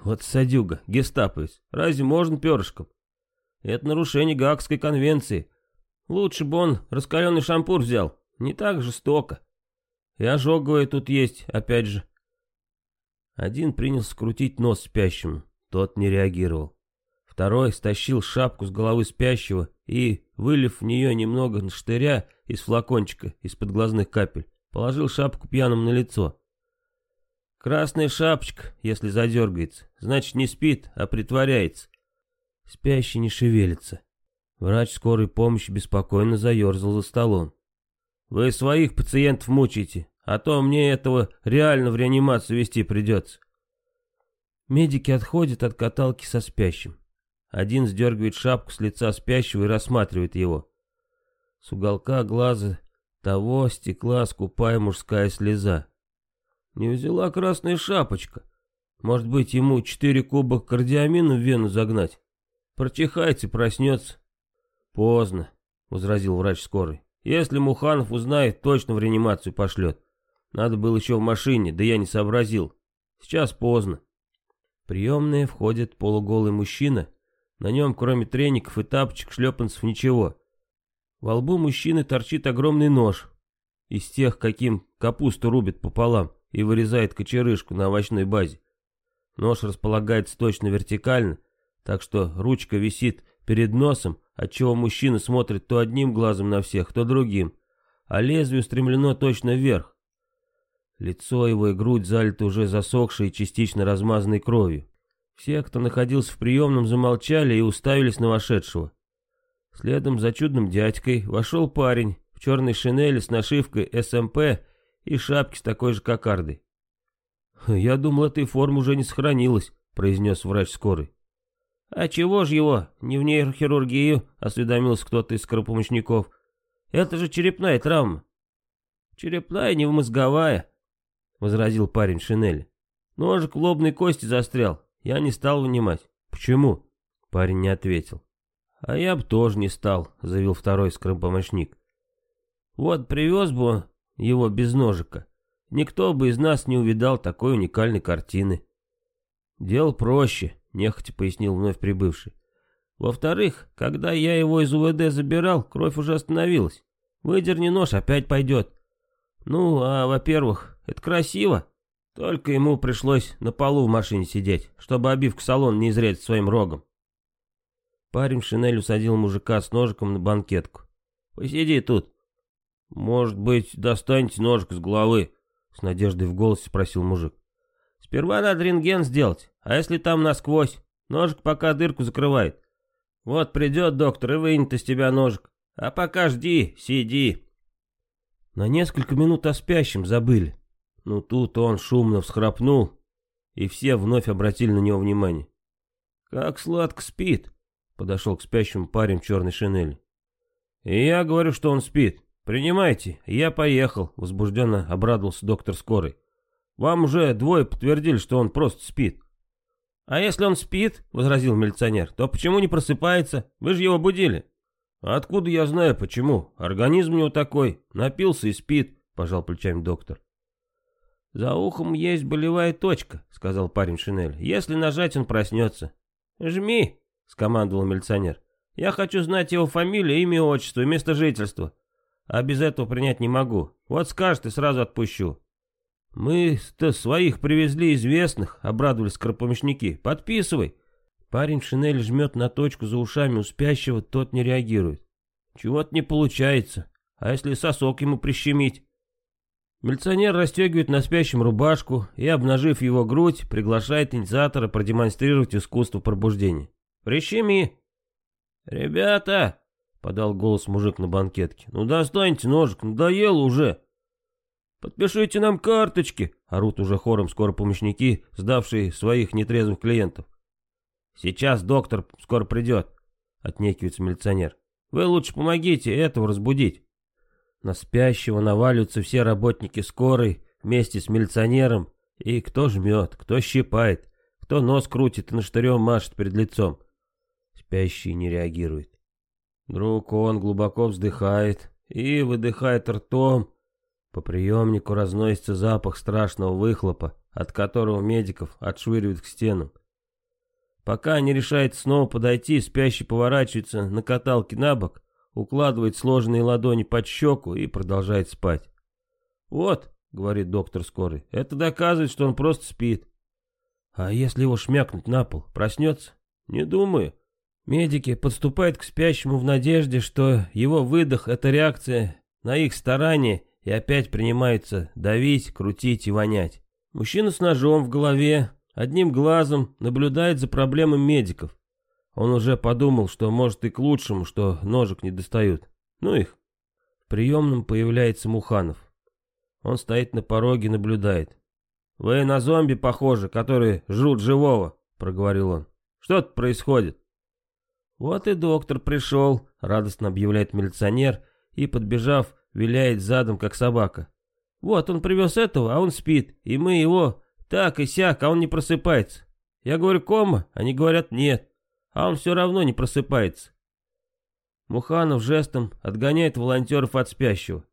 B: Вот садюга, гестаповец, разве можно перышком? Это нарушение Гаагской конвенции. Лучше бы он раскаленный шампур взял, не так жестоко. И ожоговое тут есть, опять же.
A: Один принялся крутить нос спящему, тот не реагировал. Второй стащил шапку с головы спящего и, вылив в нее немного штыря из флакончика из-под глазных капель, положил шапку пьяному на лицо. Красная шапочка, если задергается, значит не спит, а притворяется. Спящий не шевелится. Врач скорой помощи беспокойно заерзал за столом.
B: «Вы своих пациентов мучаете, а то мне этого реально в реанимацию вести придется.
A: Медики отходят от каталки со спящим. Один сдергивает шапку с лица спящего и рассматривает его. С уголка глаза того стекла скупая мужская слеза.
B: Не взяла красная шапочка. Может быть, ему четыре куба кардиамина в вену загнать? Прочихается, проснется.
A: Поздно, возразил врач скорой.
B: Если Муханов узнает, точно в реанимацию пошлет. Надо было еще в машине, да я не сообразил. Сейчас поздно.
A: В приемные входит полуголый мужчина. На нем, кроме треников и тапочек, шлепанцев, ничего. Во лбу мужчины торчит огромный нож. Из тех, каким капусту рубит пополам и вырезает кочерышку на овощной базе. Нож располагается точно вертикально, так что ручка висит перед носом, отчего мужчина смотрит то одним глазом на всех, то другим, а лезвие устремлено точно вверх. Лицо его и грудь залиты уже засохшей и частично размазанной кровью. Все, кто находился в приемном, замолчали и уставились на вошедшего. Следом за чудным дядькой вошел парень в черной шинели с нашивкой СМП и шапке с такой же кокардой.
B: «Я думал, этой формы уже не сохранилась», — произнес врач скорой.
A: «А чего же его? Не в нейрохирургию?» — осведомился кто-то из скоропомощников. «Это же черепная травма».
B: «Черепная, не в мозговая», возразил парень шинели. Ножик в лобной кости застрял. Я не стал вынимать.
A: Почему? Парень не ответил.
B: А я бы тоже не стал, заявил второй скромпомощник. Вот привез бы он его без ножика. Никто бы из нас не увидал такой уникальной картины.
A: Дело проще, нехотя пояснил вновь прибывший.
B: Во-вторых, когда я его из УВД забирал, кровь уже остановилась. Выдерни нож, опять пойдет. Ну, а во-первых, это красиво. Только ему пришлось на полу в машине сидеть, чтобы обивку салон не изрезать своим рогом.
A: Парень в шинель усадил мужика с ножиком на банкетку.
B: «Посиди тут». «Может быть, достаньте ножик с головы?» С надеждой в голосе спросил мужик. «Сперва надо рентген сделать, а если там насквозь? Ножик пока дырку закрывает. Вот придет доктор и вынет из тебя ножик. А пока жди, сиди.
A: На несколько минут о спящем забыли. Ну тут он шумно всхрапнул, и все вновь обратили на него внимание. «Как сладко спит!» — подошел к спящему парень в черной шинели. «И я говорю, что он спит. Принимайте, я поехал», — возбужденно обрадовался доктор скорой. «Вам уже двое подтвердили, что он просто спит». «А если он спит, — возразил милиционер, — то почему не просыпается? Вы же его будили».
B: «Откуда я знаю, почему? Организм у него такой. Напился и спит», — пожал плечами доктор.
A: «За ухом есть болевая точка», — сказал парень Шинель. «Если нажать, он проснется». «Жми», — скомандовал милиционер. «Я хочу знать его фамилию, имя, отчество и место жительства. А без этого принять не могу. Вот скажет и сразу отпущу». «Мы-то своих привезли известных», — обрадовались скоропомощники. «Подписывай». Парень в шинели жмет на точку за ушами у спящего, тот не реагирует. «Чего-то не получается. А если сосок ему прищемить?» Милиционер расстегивает на спящем рубашку и, обнажив его грудь, приглашает инициатора продемонстрировать искусство пробуждения. «Прищеми!» «Ребята!» — подал голос мужик на банкетке. «Ну достаньте ножик, надоело уже!» «Подпишите нам карточки!» — орут уже хором скоро помощники, сдавшие своих нетрезвых клиентов. «Сейчас доктор скоро придет», — отнекивается милиционер. «Вы лучше помогите этого разбудить». На спящего наваливаются все работники скорой вместе с милиционером, и кто жмет, кто щипает, кто нос крутит и на штырем машет перед лицом. Спящий не реагирует. Вдруг он глубоко вздыхает и выдыхает ртом. По приемнику разносится запах страшного выхлопа, от которого медиков отшвыривают к стенам. Пока не решает снова подойти, спящий поворачивается на каталке на бок укладывает сложенные ладони под щеку и продолжает спать. «Вот», — говорит доктор скорый, — «это доказывает, что он просто спит». «А если его шмякнуть на пол, проснется?» «Не думаю». Медики подступают к спящему в надежде, что его выдох — это реакция на их старания, и опять принимаются давить, крутить и вонять. Мужчина с ножом в голове, одним глазом, наблюдает за проблемой медиков. Он уже подумал, что может и к лучшему, что ножик не достают. Ну их. В приемном появляется Муханов. Он стоит на пороге и наблюдает. «Вы на зомби похожи, которые жрут живого», — проговорил он. «Что тут происходит?» «Вот и доктор пришел», — радостно объявляет милиционер и, подбежав, виляет задом, как собака. «Вот он привез этого, а он спит, и мы его так и сяк, а он не просыпается. Я говорю, кома, они говорят, нет а он все равно не просыпается. Муханов жестом отгоняет волонтеров от спящего.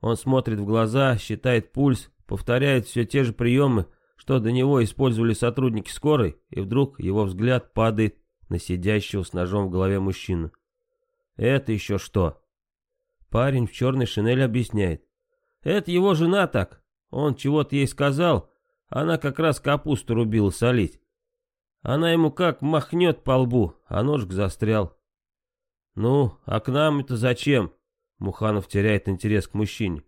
A: Он смотрит в глаза, считает пульс, повторяет все те же приемы, что до него использовали сотрудники скорой, и вдруг его взгляд падает на сидящего с ножом в голове мужчину. Это еще что? Парень в черной шинели объясняет. Это его жена так. Он чего-то ей сказал, она как раз капусту рубила солить. Она ему как махнет по лбу, а ножик застрял. «Ну, а к нам это зачем?» Муханов теряет интерес к мужчине.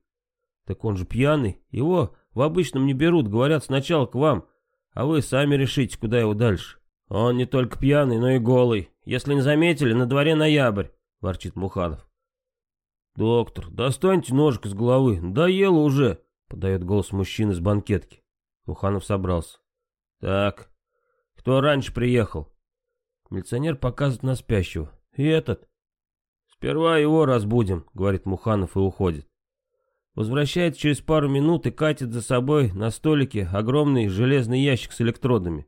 A: «Так он же пьяный. Его в обычном не берут, говорят сначала к вам, а вы сами решите, куда его дальше. Он не только пьяный, но и голый. Если не заметили, на дворе ноябрь», — ворчит Муханов. «Доктор, достаньте ножик из головы, надоело уже», — подает голос мужчины с банкетки. Муханов собрался. «Так, кто раньше приехал? Милиционер показывает на спящего. И этот. Сперва его разбудим, говорит Муханов и уходит. Возвращается через пару минут и катит за собой на столике огромный железный ящик с электродами.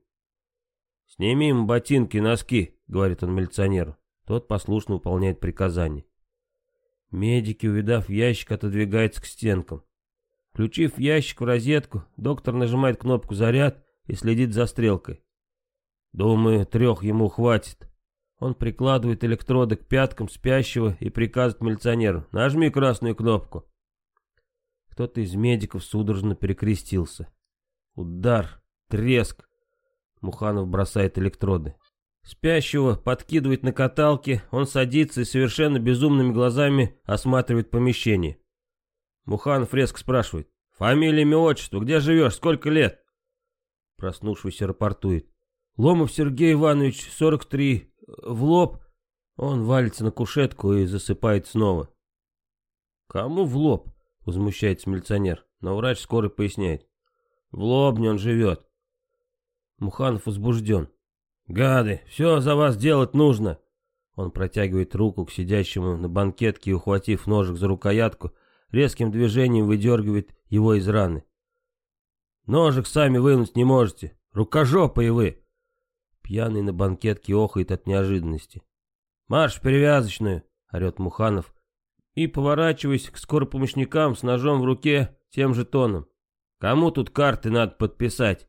A: «Сними им ботинки носки», — говорит он милиционеру. Тот послушно выполняет приказание. Медики, увидав ящик, отодвигаются к стенкам. Включив ящик в розетку, доктор нажимает кнопку «Заряд» и следит за стрелкой. Думаю, трех ему хватит. Он прикладывает электроды к пяткам спящего и приказывает милиционеру. Нажми красную кнопку. Кто-то из медиков судорожно перекрестился. Удар, треск. Муханов бросает электроды. Спящего подкидывает на каталке, он садится и совершенно безумными глазами осматривает помещение. Муханов резко спрашивает. «Фамилия, имя, отчество, где живешь, сколько лет?» Проснувшийся рапортует. Ломов Сергей Иванович, 43, в лоб.
B: Он валится на кушетку и засыпает снова. «Кому в лоб?» — возмущается милиционер, но врач скоро поясняет. «В лобне он живет». Муханов возбужден. «Гады, все за вас делать нужно!» Он протягивает руку к сидящему на банкетке и, ухватив ножик за рукоятку, резким движением выдергивает его из раны. «Ножик сами вынуть не можете, рукожопые вы!» Пьяный на банкетке охает от неожиданности. «Марш перевязочную!» — орет Муханов. И, поворачиваясь к скоропомощникам с ножом в руке, тем же тоном. «Кому тут карты надо подписать?»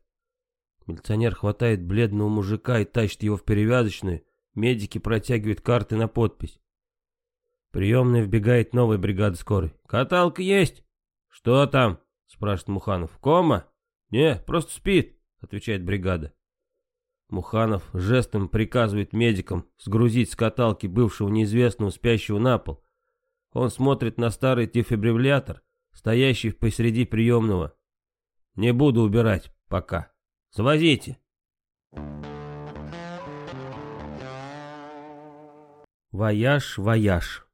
B: Милиционер хватает бледного мужика и тащит его в перевязочную. Медики протягивают карты на подпись. Приемная вбегает новая бригада скорой. «Каталка есть?» «Что там?» — спрашивает Муханов. «Кома?» «Не, просто спит», — отвечает бригада. Муханов жестом приказывает медикам сгрузить с каталки бывшего неизвестного спящего на пол. Он смотрит на старый дефибриллятор, стоящий посреди приемного. «Не буду убирать пока. Завозите!»
A: Вояж, вояж.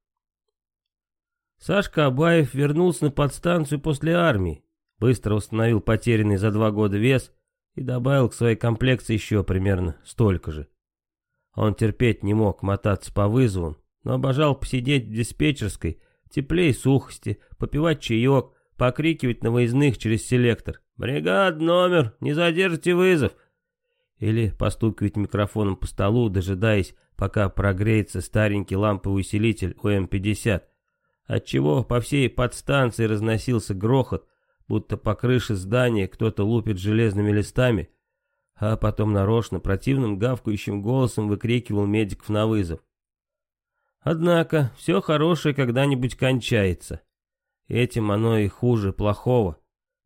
A: Сашка Абаев вернулся на подстанцию после армии, быстро восстановил потерянный за два года вес и добавил к своей комплекции еще примерно столько же. Он терпеть не мог мотаться по вызовам, но обожал посидеть в диспетчерской, в сухости, попивать чаек, покрикивать на выездных через селектор. «Бригада номер, не задержите вызов!» Или постукивать микрофоном по столу, дожидаясь, пока прогреется старенький ламповый усилитель УМ-50, отчего по всей подстанции разносился грохот, будто по крыше здания кто-то лупит железными листами, а потом нарочно противным гавкающим голосом выкрикивал медиков на вызов. Однако, все хорошее когда-нибудь кончается. Этим оно и хуже плохого,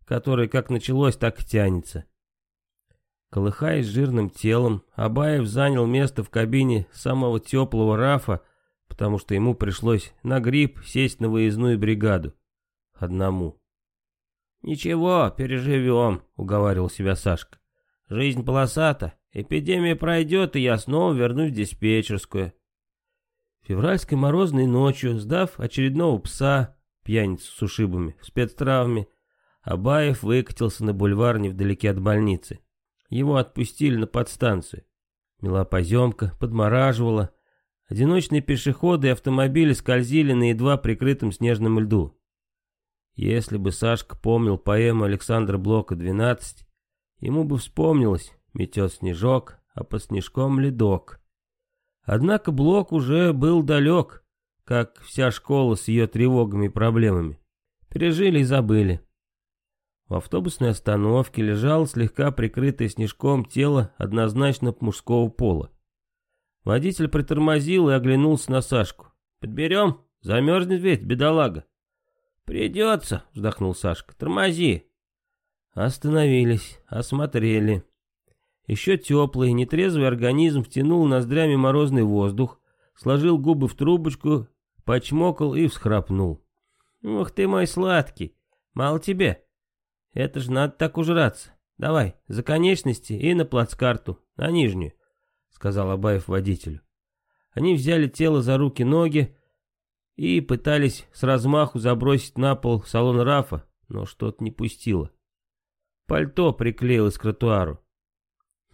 A: которое как началось, так и тянется. Колыхаясь жирным телом, Абаев занял место в кабине самого теплого рафа, потому что ему пришлось на гриб сесть на выездную бригаду. Одному. «Ничего, переживем», — уговаривал себя Сашка. «Жизнь полосата, эпидемия пройдет, и я снова вернусь в диспетчерскую». Февральской морозной ночью, сдав очередного пса, пьяницу с ушибами, в спецтравме, Абаев выкатился на бульвар невдалеке от больницы. Его отпустили на подстанцию. Мела поземка, подмораживала. Одиночные пешеходы и автомобили скользили на едва прикрытом снежном льду. Если бы Сашка помнил поэму Александра Блока «12», ему бы вспомнилось «Метет снежок, а под снежком ледок». Однако Блок уже был далек, как вся школа с ее тревогами и проблемами. Пережили и забыли. В автобусной остановке лежало слегка прикрытое снежком тело однозначно мужского пола. Водитель притормозил и оглянулся на Сашку. «Подберем? Замерзнет ведь, бедолага». «Придется», — вздохнул Сашка, — «тормози». Остановились, осмотрели. Еще теплый, нетрезвый организм втянул ноздрями морозный воздух, сложил губы в трубочку, почмокал и всхрапнул. «Ух ты мой сладкий, мало тебе. Это же надо так ужраться. Давай, за конечности и на плацкарту, на нижнюю», — сказал Абаев водителю. Они взяли тело за руки-ноги, и пытались с размаху забросить на пол салон Рафа, но что-то не пустило. Пальто приклеилось к тротуару.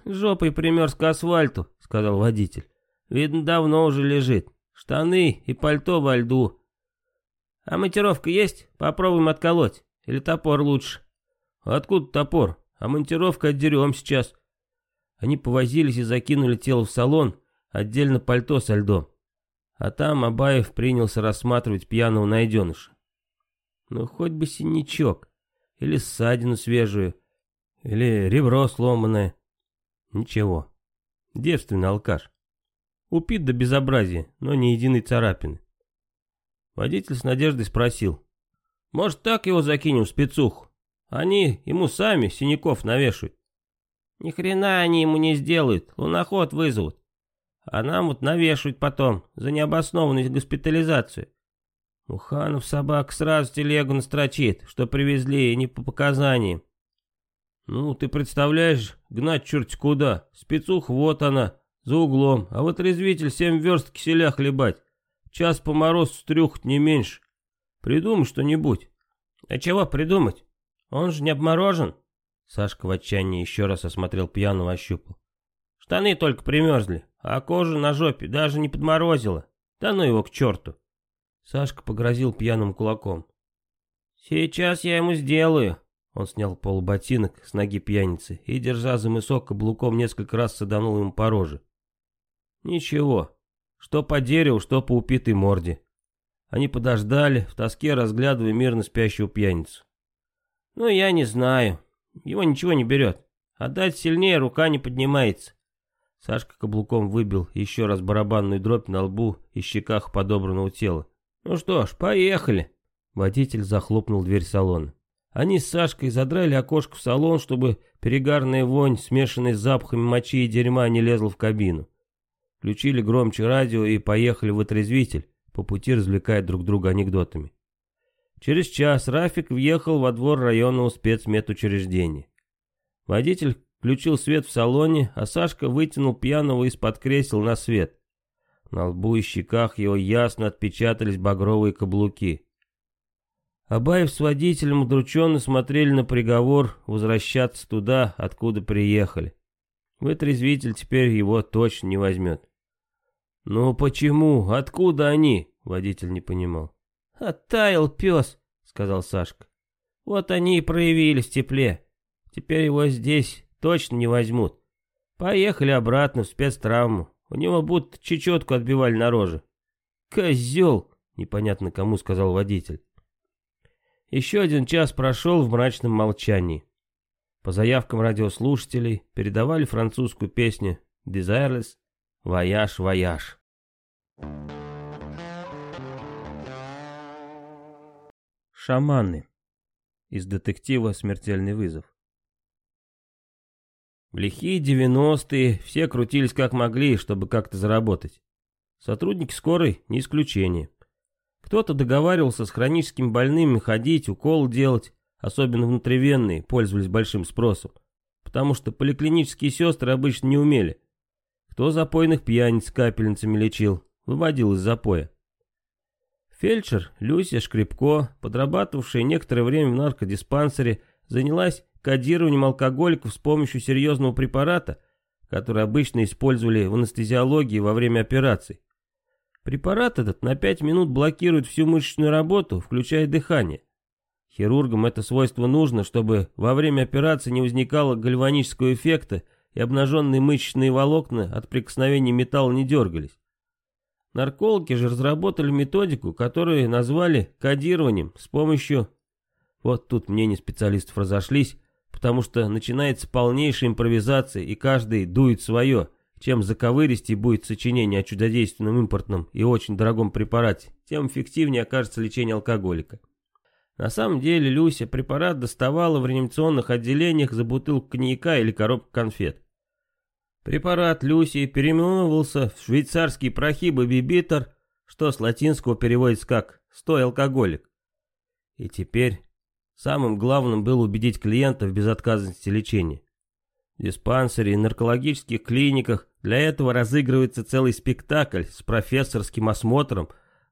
A: «Жопой примерз к асфальту», — сказал водитель. «Видно, давно уже лежит. Штаны и пальто во льду. А монтировка есть? Попробуем отколоть. Или топор лучше?» «Откуда топор? А монтировка отдерем сейчас». Они повозились и закинули тело в салон, отдельно пальто со льдом. А там Абаев принялся рассматривать пьяного найденыша. Ну, хоть бы синячок, или ссадину свежую, или ребро сломанное. Ничего. Девственный алкаш. Упит до безобразия, но ни единой царапины. Водитель с надеждой спросил. Может, так его закинем в спецуху? Они ему сами синяков навешают. Ни хрена они ему не сделают, луноход вызовут. А нам вот навешивают потом за необоснованную госпитализацию. Уханов собак сразу телегу настрочит, что привезли не по показаниям. Ну, ты представляешь, гнать черт куда, спецух вот она,
B: За углом, а вот резвитель семь верст киселя хлебать. Час по морозу стрюхать не меньше. Придумай что-нибудь.
A: А чего придумать? Он же не обморожен. Сашка в отчаянии еще раз осмотрел пьяного, ощупал. Штаны только примерзли, а кожа на жопе даже не подморозила. Да ну его к черту. Сашка погрозил пьяным кулаком. «Сейчас я ему сделаю». Он снял полботинок с ноги пьяницы и, держа за мысок каблуком, несколько раз саданул ему по роже. Ничего, что по дереву, что по упитой морде. Они подождали, в тоске разглядывая мирно спящего пьяницу. «Ну, я не знаю. Его ничего не берет. Отдать сильнее рука не поднимается». Сашка каблуком выбил еще раз барабанную дробь на лбу и щеках подобранного тела. «Ну что ж, поехали!» Водитель захлопнул дверь салона. Они с Сашкой задрали окошко в салон, чтобы перегарная вонь, смешанная с запахами мочи и дерьма, не лезла в кабину. Включили громче радио и поехали в отрезвитель, по пути развлекая друг друга анекдотами. Через час Рафик въехал во двор районного спецмедучреждения. Водитель включил свет в салоне, а Сашка вытянул пьяного из-под кресел на свет. На лбу и щеках его ясно отпечатались багровые каблуки. Абаев с водителем удрученно смотрели на приговор возвращаться туда, откуда приехали. Вытрезвитель теперь его точно не возьмет. «Ну почему? Откуда они?» — водитель не понимал. «Оттаял пес», — сказал Сашка. «Вот они и проявились в тепле. Теперь его здесь точно не возьмут. Поехали обратно в спецтравму. У него будто чечетку отбивали на роже. «Козел!» — непонятно кому сказал водитель. Еще один час прошел в мрачном молчании. По заявкам радиослушателей передавали французскую песню «Desireless», «Вояж, вояж». Шаманы. Из детектива «Смертельный вызов». В лихие девяностые все крутились как могли, чтобы как-то заработать. Сотрудники скорой не исключение. Кто-то договаривался с хроническими больными ходить, укол делать, особенно внутривенные, пользовались большим спросом, потому что поликлинические сестры обычно не умели. Кто запойных пьяниц капельницами лечил, выводил из запоя. Фельдшер Люся Шкребко, подрабатывавшая некоторое время в наркодиспансере, занялась кодированием алкоголиков с помощью серьезного препарата, который обычно использовали в анестезиологии во время операций. Препарат этот на 5 минут блокирует всю мышечную работу, включая дыхание. Хирургам это свойство нужно, чтобы во время операции не возникало гальванического эффекта и обнаженные мышечные волокна от прикосновения металла не дергались. Наркологи же разработали методику, которую назвали кодированием с помощью... Вот тут мнения специалистов разошлись, потому что начинается полнейшая импровизация, и каждый дует свое. Чем заковыристей будет сочинение о чудодейственном импортном и очень дорогом препарате, тем эффективнее окажется лечение алкоголика. На самом деле Люся препарат доставала в реанимационных отделениях за бутылку коньяка или коробку конфет. Препарат Люси переименовывался в швейцарский прохибобибитер, что с латинского переводится как «стой алкоголик». И теперь Самым главным было убедить клиента в безотказности лечения. В диспансере и наркологических клиниках для этого разыгрывается целый спектакль с профессорским осмотром,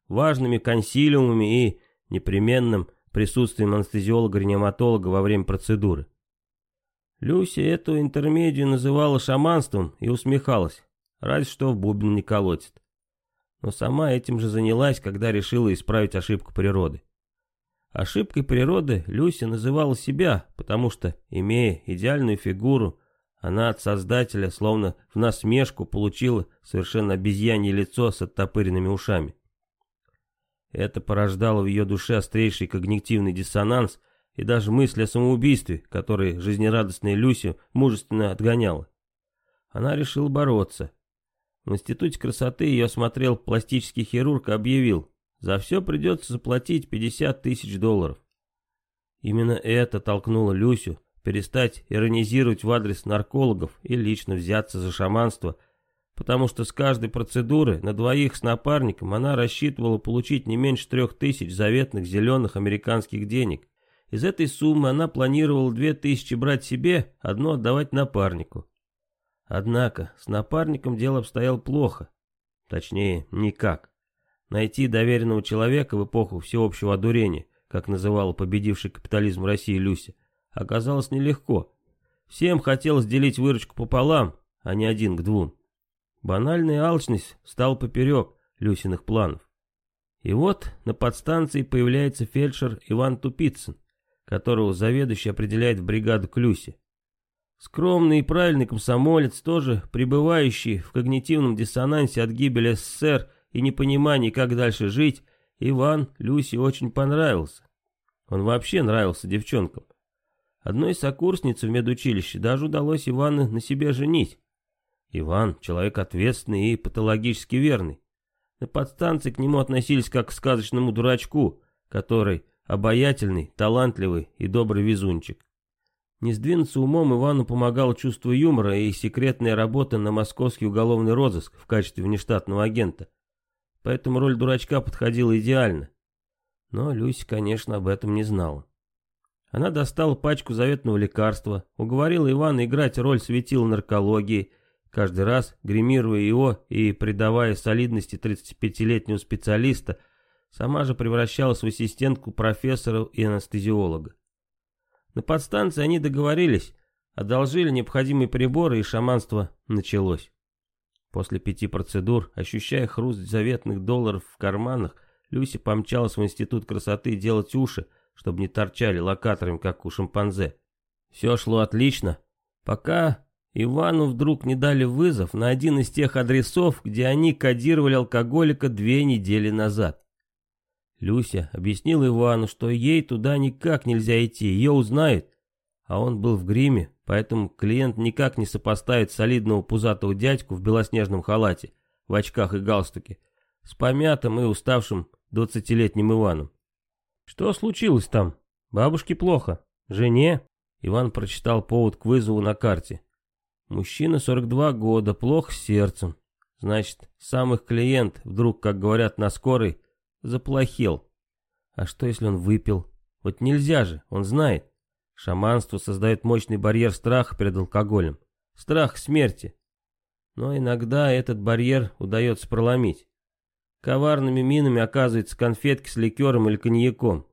A: важными консилиумами и непременным присутствием анестезиолога-реаниматолога во время процедуры. Люся эту интермедию называла шаманством и усмехалась, разве что в бубен не колотит. Но сама этим же занялась, когда решила исправить ошибку природы. Ошибкой природы Люся называла себя, потому что, имея идеальную фигуру, она от создателя, словно в насмешку, получила совершенно обезьянье лицо с оттопыренными ушами. Это порождало в ее душе острейший когнитивный диссонанс и даже мысль о самоубийстве, который жизнерадостная Люся мужественно отгоняла. Она решила бороться. В институте красоты ее осмотрел пластический хирург и объявил, за все придется заплатить 50 тысяч долларов. Именно это толкнуло Люсю перестать иронизировать в адрес наркологов и лично взяться за шаманство, потому что с каждой процедуры на двоих с напарником она рассчитывала получить не меньше трех тысяч заветных зеленых американских денег. Из этой суммы она планировала две тысячи брать себе, одно отдавать напарнику. Однако с напарником дело обстояло плохо. Точнее, никак. Найти доверенного человека в эпоху всеобщего одурения, как называла победивший капитализм России Люся, оказалось нелегко. Всем хотелось делить выручку пополам, а не один к двум. Банальная алчность стала поперек Люсиных планов. И вот на подстанции появляется фельдшер Иван Тупицын, которого заведующий определяет в бригаду к. Скромный и правильный комсомолец, тоже пребывающий в когнитивном диссонансе от гибели СССР и непонимании, как дальше жить, Иван Люсе очень понравился. Он вообще нравился девчонкам. Одной сокурснице в медучилище даже удалось Ивана на себе женить. Иван — человек ответственный и патологически верный. На подстанции к нему относились как к сказочному дурачку, который обаятельный, талантливый и добрый везунчик. Не сдвинуться умом Ивану помогало чувство юмора и секретная работа на московский уголовный розыск в качестве внештатного агента. Поэтому роль дурачка подходила идеально. Но Люся, конечно, об этом не знала. Она достала пачку заветного лекарства, уговорила Ивана играть роль светила наркологии, каждый раз гримируя его и придавая солидности 35-летнего специалиста, сама же превращалась в ассистентку профессора и анестезиолога. На подстанции они договорились, одолжили необходимые приборы, и шаманство началось. После пяти процедур, ощущая хруст заветных долларов в карманах, Люси помчалась в институт красоты делать уши, чтобы не торчали локаторами, как у шимпанзе. Все шло отлично, пока Ивану вдруг не дали вызов на один из тех адресов, где они кодировали алкоголика две недели назад. Люся объяснила Ивану, что ей туда никак нельзя идти, ее узнают. А он был в гриме, поэтому клиент никак не сопоставит солидного пузатого дядьку в белоснежном халате, в очках и галстуке, с помятым и уставшим двадцатилетним Иваном. Что случилось там? Бабушке плохо? Жене? Иван прочитал повод к вызову на карте. Мужчина 42 года, плохо с сердцем. Значит, сам их клиент, вдруг, как говорят на скорой, Заплохел. А что, если он выпил? Вот нельзя же, он знает. Шаманство создает мощный барьер страха перед алкоголем. Страх смерти. Но иногда этот барьер удается проломить. Коварными минами оказываются конфетки с ликером или коньяком.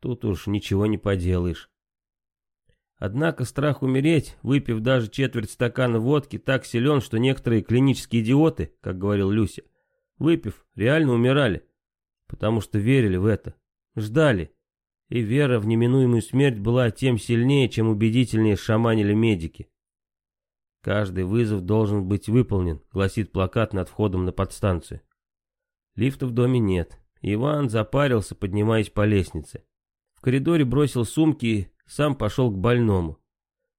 A: Тут уж ничего не поделаешь. Однако страх умереть, выпив даже четверть стакана водки, так силен, что некоторые клинические идиоты, как говорил Люся, выпив, реально умирали потому что верили в это, ждали. И вера в неминуемую смерть была тем сильнее, чем убедительнее шаманили медики. «Каждый вызов должен быть выполнен», — гласит плакат над входом на подстанцию. Лифта в доме нет. Иван запарился, поднимаясь по лестнице. В коридоре бросил сумки и сам пошел к больному.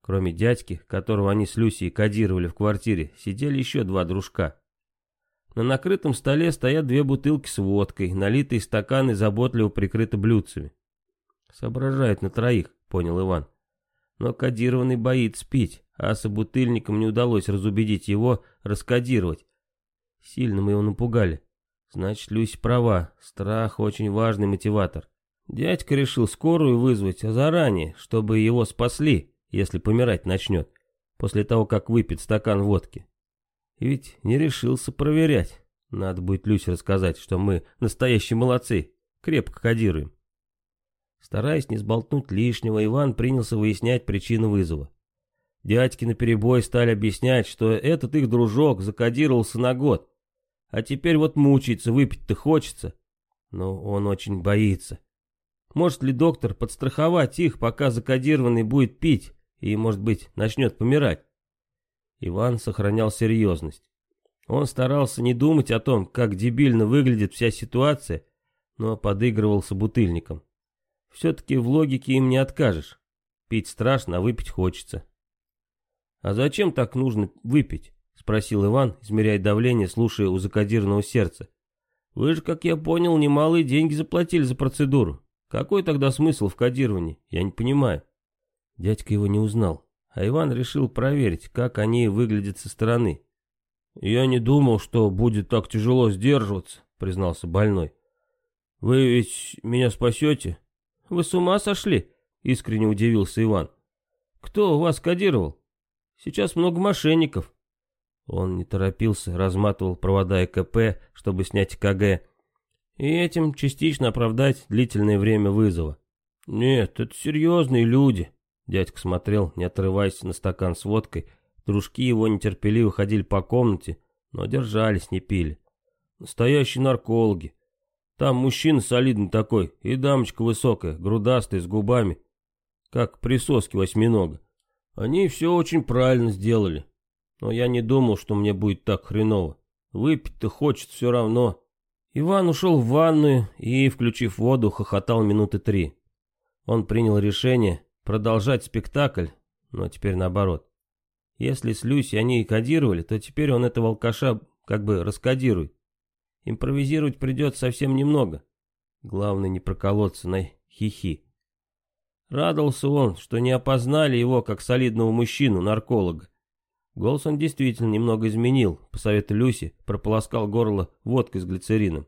A: Кроме дядьки, которого они с Люсией кодировали в квартире, сидели еще два дружка. На накрытом столе стоят две бутылки с водкой, налитые стаканы заботливо прикрыты блюдцами. Соображает на троих, понял Иван. Но кодированный боится пить, а собутыльникам не удалось разубедить его раскодировать. Сильно мы его напугали. Значит, Люся права, страх очень важный мотиватор. Дядька решил скорую вызвать заранее, чтобы его спасли, если помирать начнет, после того, как выпьет стакан водки. И ведь не решился проверять. Надо будет Люсе рассказать, что мы настоящие молодцы, крепко кодируем. Стараясь не сболтнуть лишнего, Иван принялся выяснять причину вызова. Дядьки наперебой стали объяснять, что этот их дружок закодировался на год, а теперь вот мучается, выпить-то хочется. Но он очень боится. Может ли доктор подстраховать их, пока закодированный будет пить и, может быть, начнет помирать? Иван сохранял серьезность. Он старался не думать о том, как дебильно выглядит вся ситуация, но подыгрывал с бутыльником. Все-таки в логике им не откажешь. Пить страшно, а выпить хочется. «А зачем так нужно выпить?» — спросил Иван, измеряя давление, слушая у закодированного сердца. «Вы же, как я понял, немалые деньги заплатили за процедуру. Какой тогда смысл в кодировании? Я не понимаю». Дядька его не узнал а Иван решил проверить, как они выглядят со стороны. «Я не думал, что будет так тяжело сдерживаться», — признался больной. «Вы ведь меня спасете?» «Вы с ума сошли?» — искренне удивился Иван. «Кто вас кодировал?»
B: Сейчас много мошенников. Он не торопился, разматывал провода ЭКП, чтобы снять КГ, и этим частично оправдать длительное время вызова. Нет, это серьезные люди. Дядька смотрел, не отрываясь на стакан с водкой. Дружки его нетерпеливо ходили по комнате, но держались, не пили. Настоящие наркологи. Там мужчина солидный такой, и дамочка высокая, грудастая, с губами, как присоски восьминога. Они все очень правильно сделали. Но я не думал, что мне будет так хреново. Выпить-то хочет все равно. Иван ушел в ванную и, включив воду, хохотал минуты три. Он принял решение продолжать спектакль, но теперь наоборот. Если с Люси они и кодировали, то теперь он этого алкаша как бы раскодирует. Импровизировать придется совсем немного. Главное не проколоться на хихи. Радовался он, что не опознали его как солидного мужчину, нарколога. Голос он действительно немного изменил, по совету Люси прополоскал горло водкой с глицерином,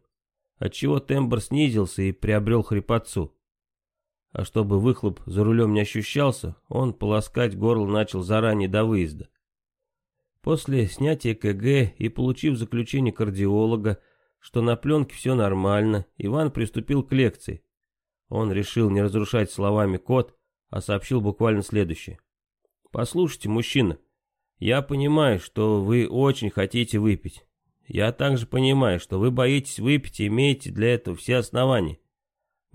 B: отчего тембр снизился и приобрел хрипотцу. А чтобы выхлоп за рулем не ощущался, он полоскать горло начал заранее до выезда. После снятия КГ и получив заключение кардиолога, что на пленке все нормально, Иван приступил к лекции. Он решил не разрушать словами код, а сообщил буквально следующее. «Послушайте, мужчина, я понимаю, что вы очень хотите выпить. Я также понимаю, что вы боитесь выпить и имеете для этого все основания.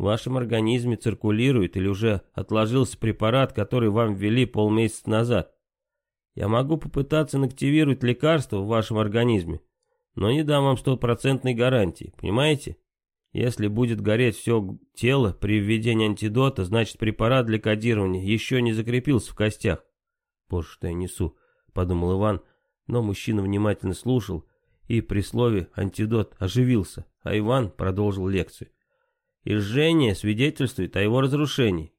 B: В вашем организме циркулирует или уже отложился препарат, который вам ввели полмесяца назад. Я могу попытаться инактивировать лекарство в вашем организме, но не дам вам стопроцентной гарантии, понимаете? Если будет гореть все тело при введении антидота, значит препарат для кодирования еще не закрепился в костях. Боже, что я несу, подумал Иван, но мужчина внимательно слушал и при слове антидот оживился, а Иван продолжил лекцию. И жжение свидетельствует о его разрушении.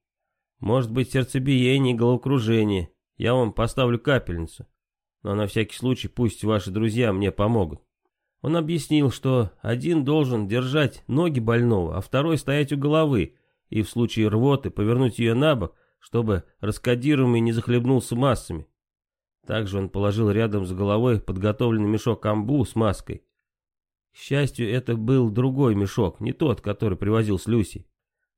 B: Может быть сердцебиение и головокружение. Я вам поставлю капельницу. Но на всякий случай пусть ваши друзья мне помогут. Он объяснил, что один должен держать ноги больного, а второй стоять у головы и в случае рвоты повернуть ее на бок, чтобы раскодируемый не захлебнулся массами. Также он положил рядом с головой подготовленный мешок амбу с маской. К счастью, это был другой мешок, не тот, который привозил с Люси.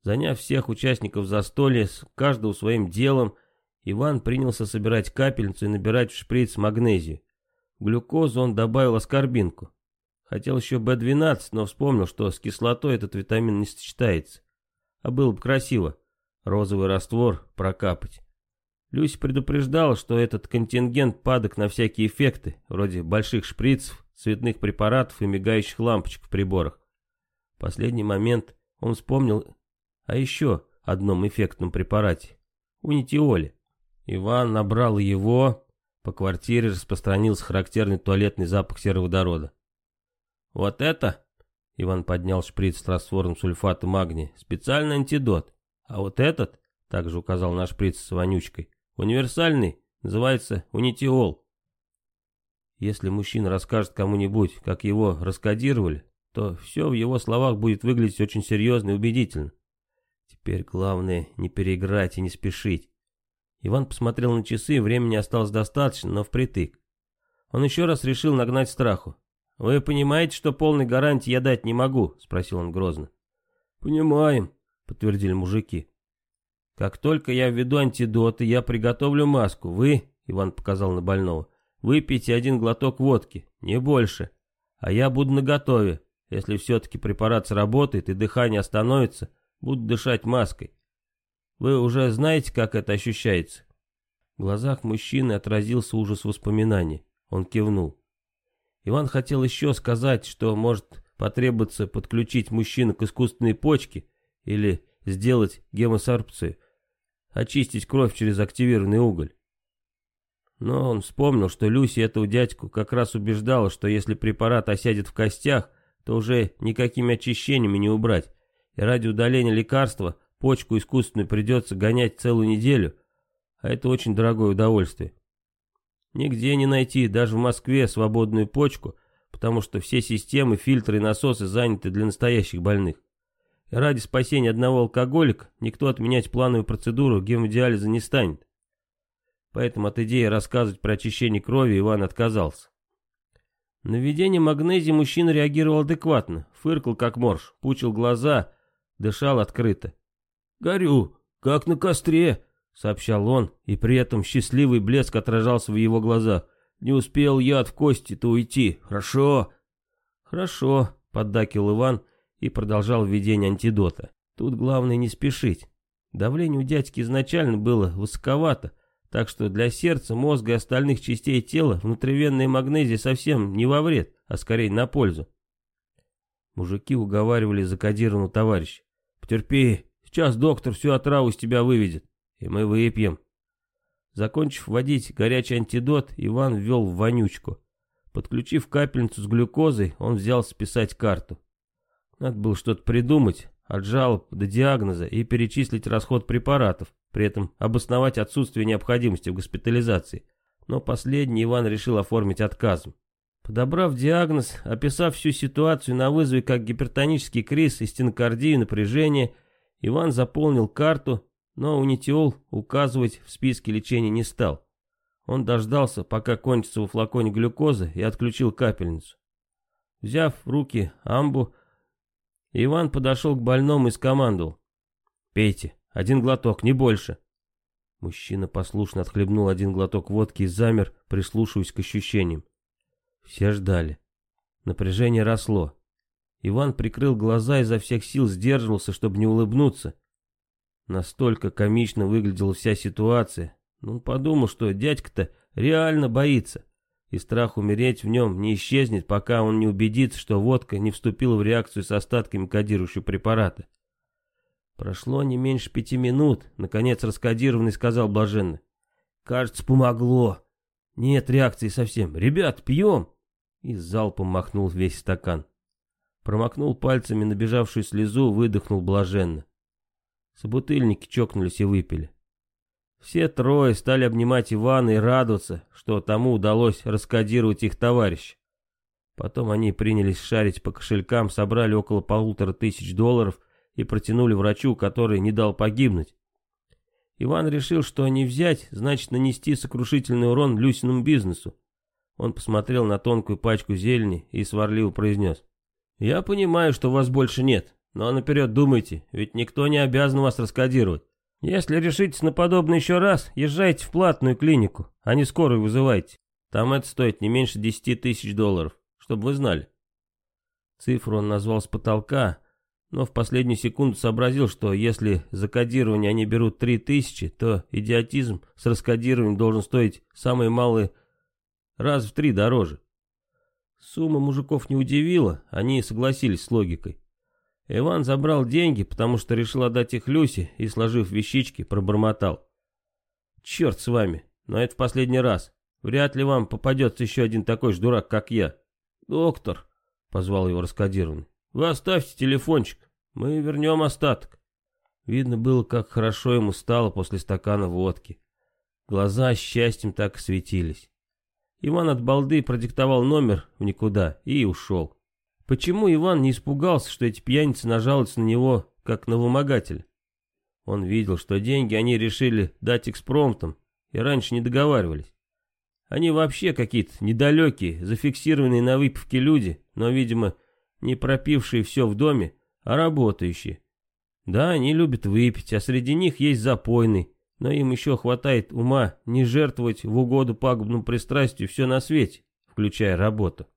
B: Заняв всех участников застолья, каждого своим делом, Иван принялся собирать капельницу и набирать в шприц магнезию. глюкозу он добавил аскорбинку. Хотел еще B12, но вспомнил, что с кислотой этот витамин не сочетается. А было бы красиво. Розовый раствор прокапать. Люси предупреждала, что этот контингент падок на всякие эффекты, вроде больших шприцев, цветных препаратов и мигающих лампочек в приборах. В последний момент он вспомнил о еще одном эффектном препарате – унитиоле. Иван набрал его, по квартире распространился характерный туалетный запах сероводорода. «Вот это?» — Иван поднял шприц с раствором сульфата магния. «Специальный антидот. А вот этот?» — также указал на шприц с вонючкой. «Универсальный. Называется унитиол. Если мужчина расскажет кому-нибудь, как его раскодировали, то все в его словах будет выглядеть очень серьезно и убедительно. Теперь главное не переиграть и не спешить. Иван посмотрел на часы, времени осталось достаточно, но впритык. Он еще раз решил нагнать страху. «Вы понимаете, что полной гарантии я дать не могу?» — спросил он грозно. «Понимаем», — подтвердили мужики. «Как только я введу антидоты, я приготовлю маску. Вы, — Иван показал на больного, — выпейте один глоток водки, не больше. А я буду наготове. Если все-таки препарат сработает и дыхание остановится, буду дышать маской. Вы уже знаете, как это ощущается?» В глазах мужчины отразился ужас воспоминаний. Он кивнул. Иван хотел еще сказать, что может потребоваться подключить мужчину к искусственной почке или сделать гемосорбцию, очистить кровь через активированный уголь. Но он вспомнил, что Люси эту дядьку как раз убеждала, что если препарат осядет в костях, то уже никакими очищениями не убрать, и ради удаления лекарства почку искусственную придется гонять целую неделю, а это очень дорогое удовольствие. Нигде не найти, даже в Москве, свободную почку, потому что все системы, фильтры и насосы заняты для настоящих больных. И ради спасения одного алкоголика никто отменять плановую процедуру гемодиализа не станет.
A: Поэтому от идеи рассказывать про очищение крови Иван отказался. На введение магнезии мужчина реагировал адекватно, фыркал как морж, пучил глаза, дышал открыто.
B: «Горю, как на костре», — сообщал он, и при этом счастливый блеск отражался в его глазах. «Не успел яд в кости-то уйти, хорошо?»
A: «Хорошо», — поддакивал Иван и продолжал введение антидота. «Тут главное не спешить. Давление у дядьки изначально было высоковато, так что для сердца, мозга и остальных частей тела внутривенная магнезия совсем не во вред, а скорее на пользу. Мужики уговаривали закодированного товарища. «Потерпи, сейчас доктор всю отраву из тебя выведет, и мы выпьем». Закончив вводить горячий антидот, Иван ввел в вонючку. Подключив капельницу с глюкозой, он взял списать карту. Надо было что-то придумать, от жалоб до диагноза и перечислить расход препаратов, при этом обосновать отсутствие необходимости в госпитализации. Но последний Иван решил оформить отказом. Подобрав диагноз, описав всю ситуацию на вызове как гипертонический криз и стенокардию напряжение, Иван заполнил карту, но унитиол указывать в списке лечения не стал. Он дождался, пока кончится во флаконе глюкоза и отключил капельницу. Взяв в руки амбу, Иван подошел к больному и скомандовал. «Пейте, один глоток, не больше». Мужчина послушно отхлебнул один глоток водки и замер, прислушиваясь к ощущениям. Все ждали. Напряжение росло. Иван прикрыл глаза и изо всех сил сдерживался, чтобы не улыбнуться. Настолько комично выглядела вся ситуация. Он подумал, что дядька-то реально боится и страх умереть в нем не исчезнет, пока он не убедится, что водка не вступила в реакцию с остатками кодирующего препарата. Прошло не меньше пяти минут, наконец раскодированный сказал блаженно. «Кажется, помогло. Нет реакции совсем. Ребят, пьем!» И залпом махнул весь стакан. Промокнул пальцами набежавшую слезу, выдохнул блаженно. Собутыльники чокнулись и выпили. Все трое стали обнимать Ивана и радоваться, что тому удалось раскодировать их товарищ. Потом они принялись шарить по кошелькам, собрали около полутора тысяч долларов и протянули врачу, который не дал погибнуть. Иван решил, что не взять, значит нанести сокрушительный урон Люсиному бизнесу. Он посмотрел на тонкую пачку зелени и сварливо произнес. «Я понимаю, что вас больше нет, но наперед думайте, ведь никто не обязан вас раскодировать. Если решитесь на подобное еще раз, езжайте в платную клинику, а не скорую вызывайте. Там это стоит не меньше 10 тысяч долларов, чтобы вы знали. Цифру он назвал с потолка, но в последнюю секунду сообразил, что если за кодирование они берут 3 тысячи, то идиотизм с раскодированием должен стоить самые малые раз в три дороже. Сумма мужиков не удивила, они согласились с логикой. Иван забрал деньги, потому что решил отдать их Люсе и, сложив вещички, пробормотал. «Черт с вами, но это в последний раз. Вряд ли вам попадется еще один такой же дурак, как я». «Доктор», — позвал его раскодированный, — «вы оставьте телефончик, мы вернем остаток». Видно было, как хорошо ему стало после стакана водки. Глаза счастьем так светились. Иван от балды продиктовал номер в никуда и ушел. Почему Иван не испугался, что эти пьяницы нажалуются на него, как на вымогатель? Он видел, что деньги они решили дать экспромтом, и раньше не договаривались. Они вообще какие-то недалекие, зафиксированные на выпивке люди, но, видимо, не пропившие все в доме, а работающие. Да, они любят выпить, а среди них есть запойный, но им еще хватает ума не жертвовать в угоду пагубному пристрастию все на свете, включая работу.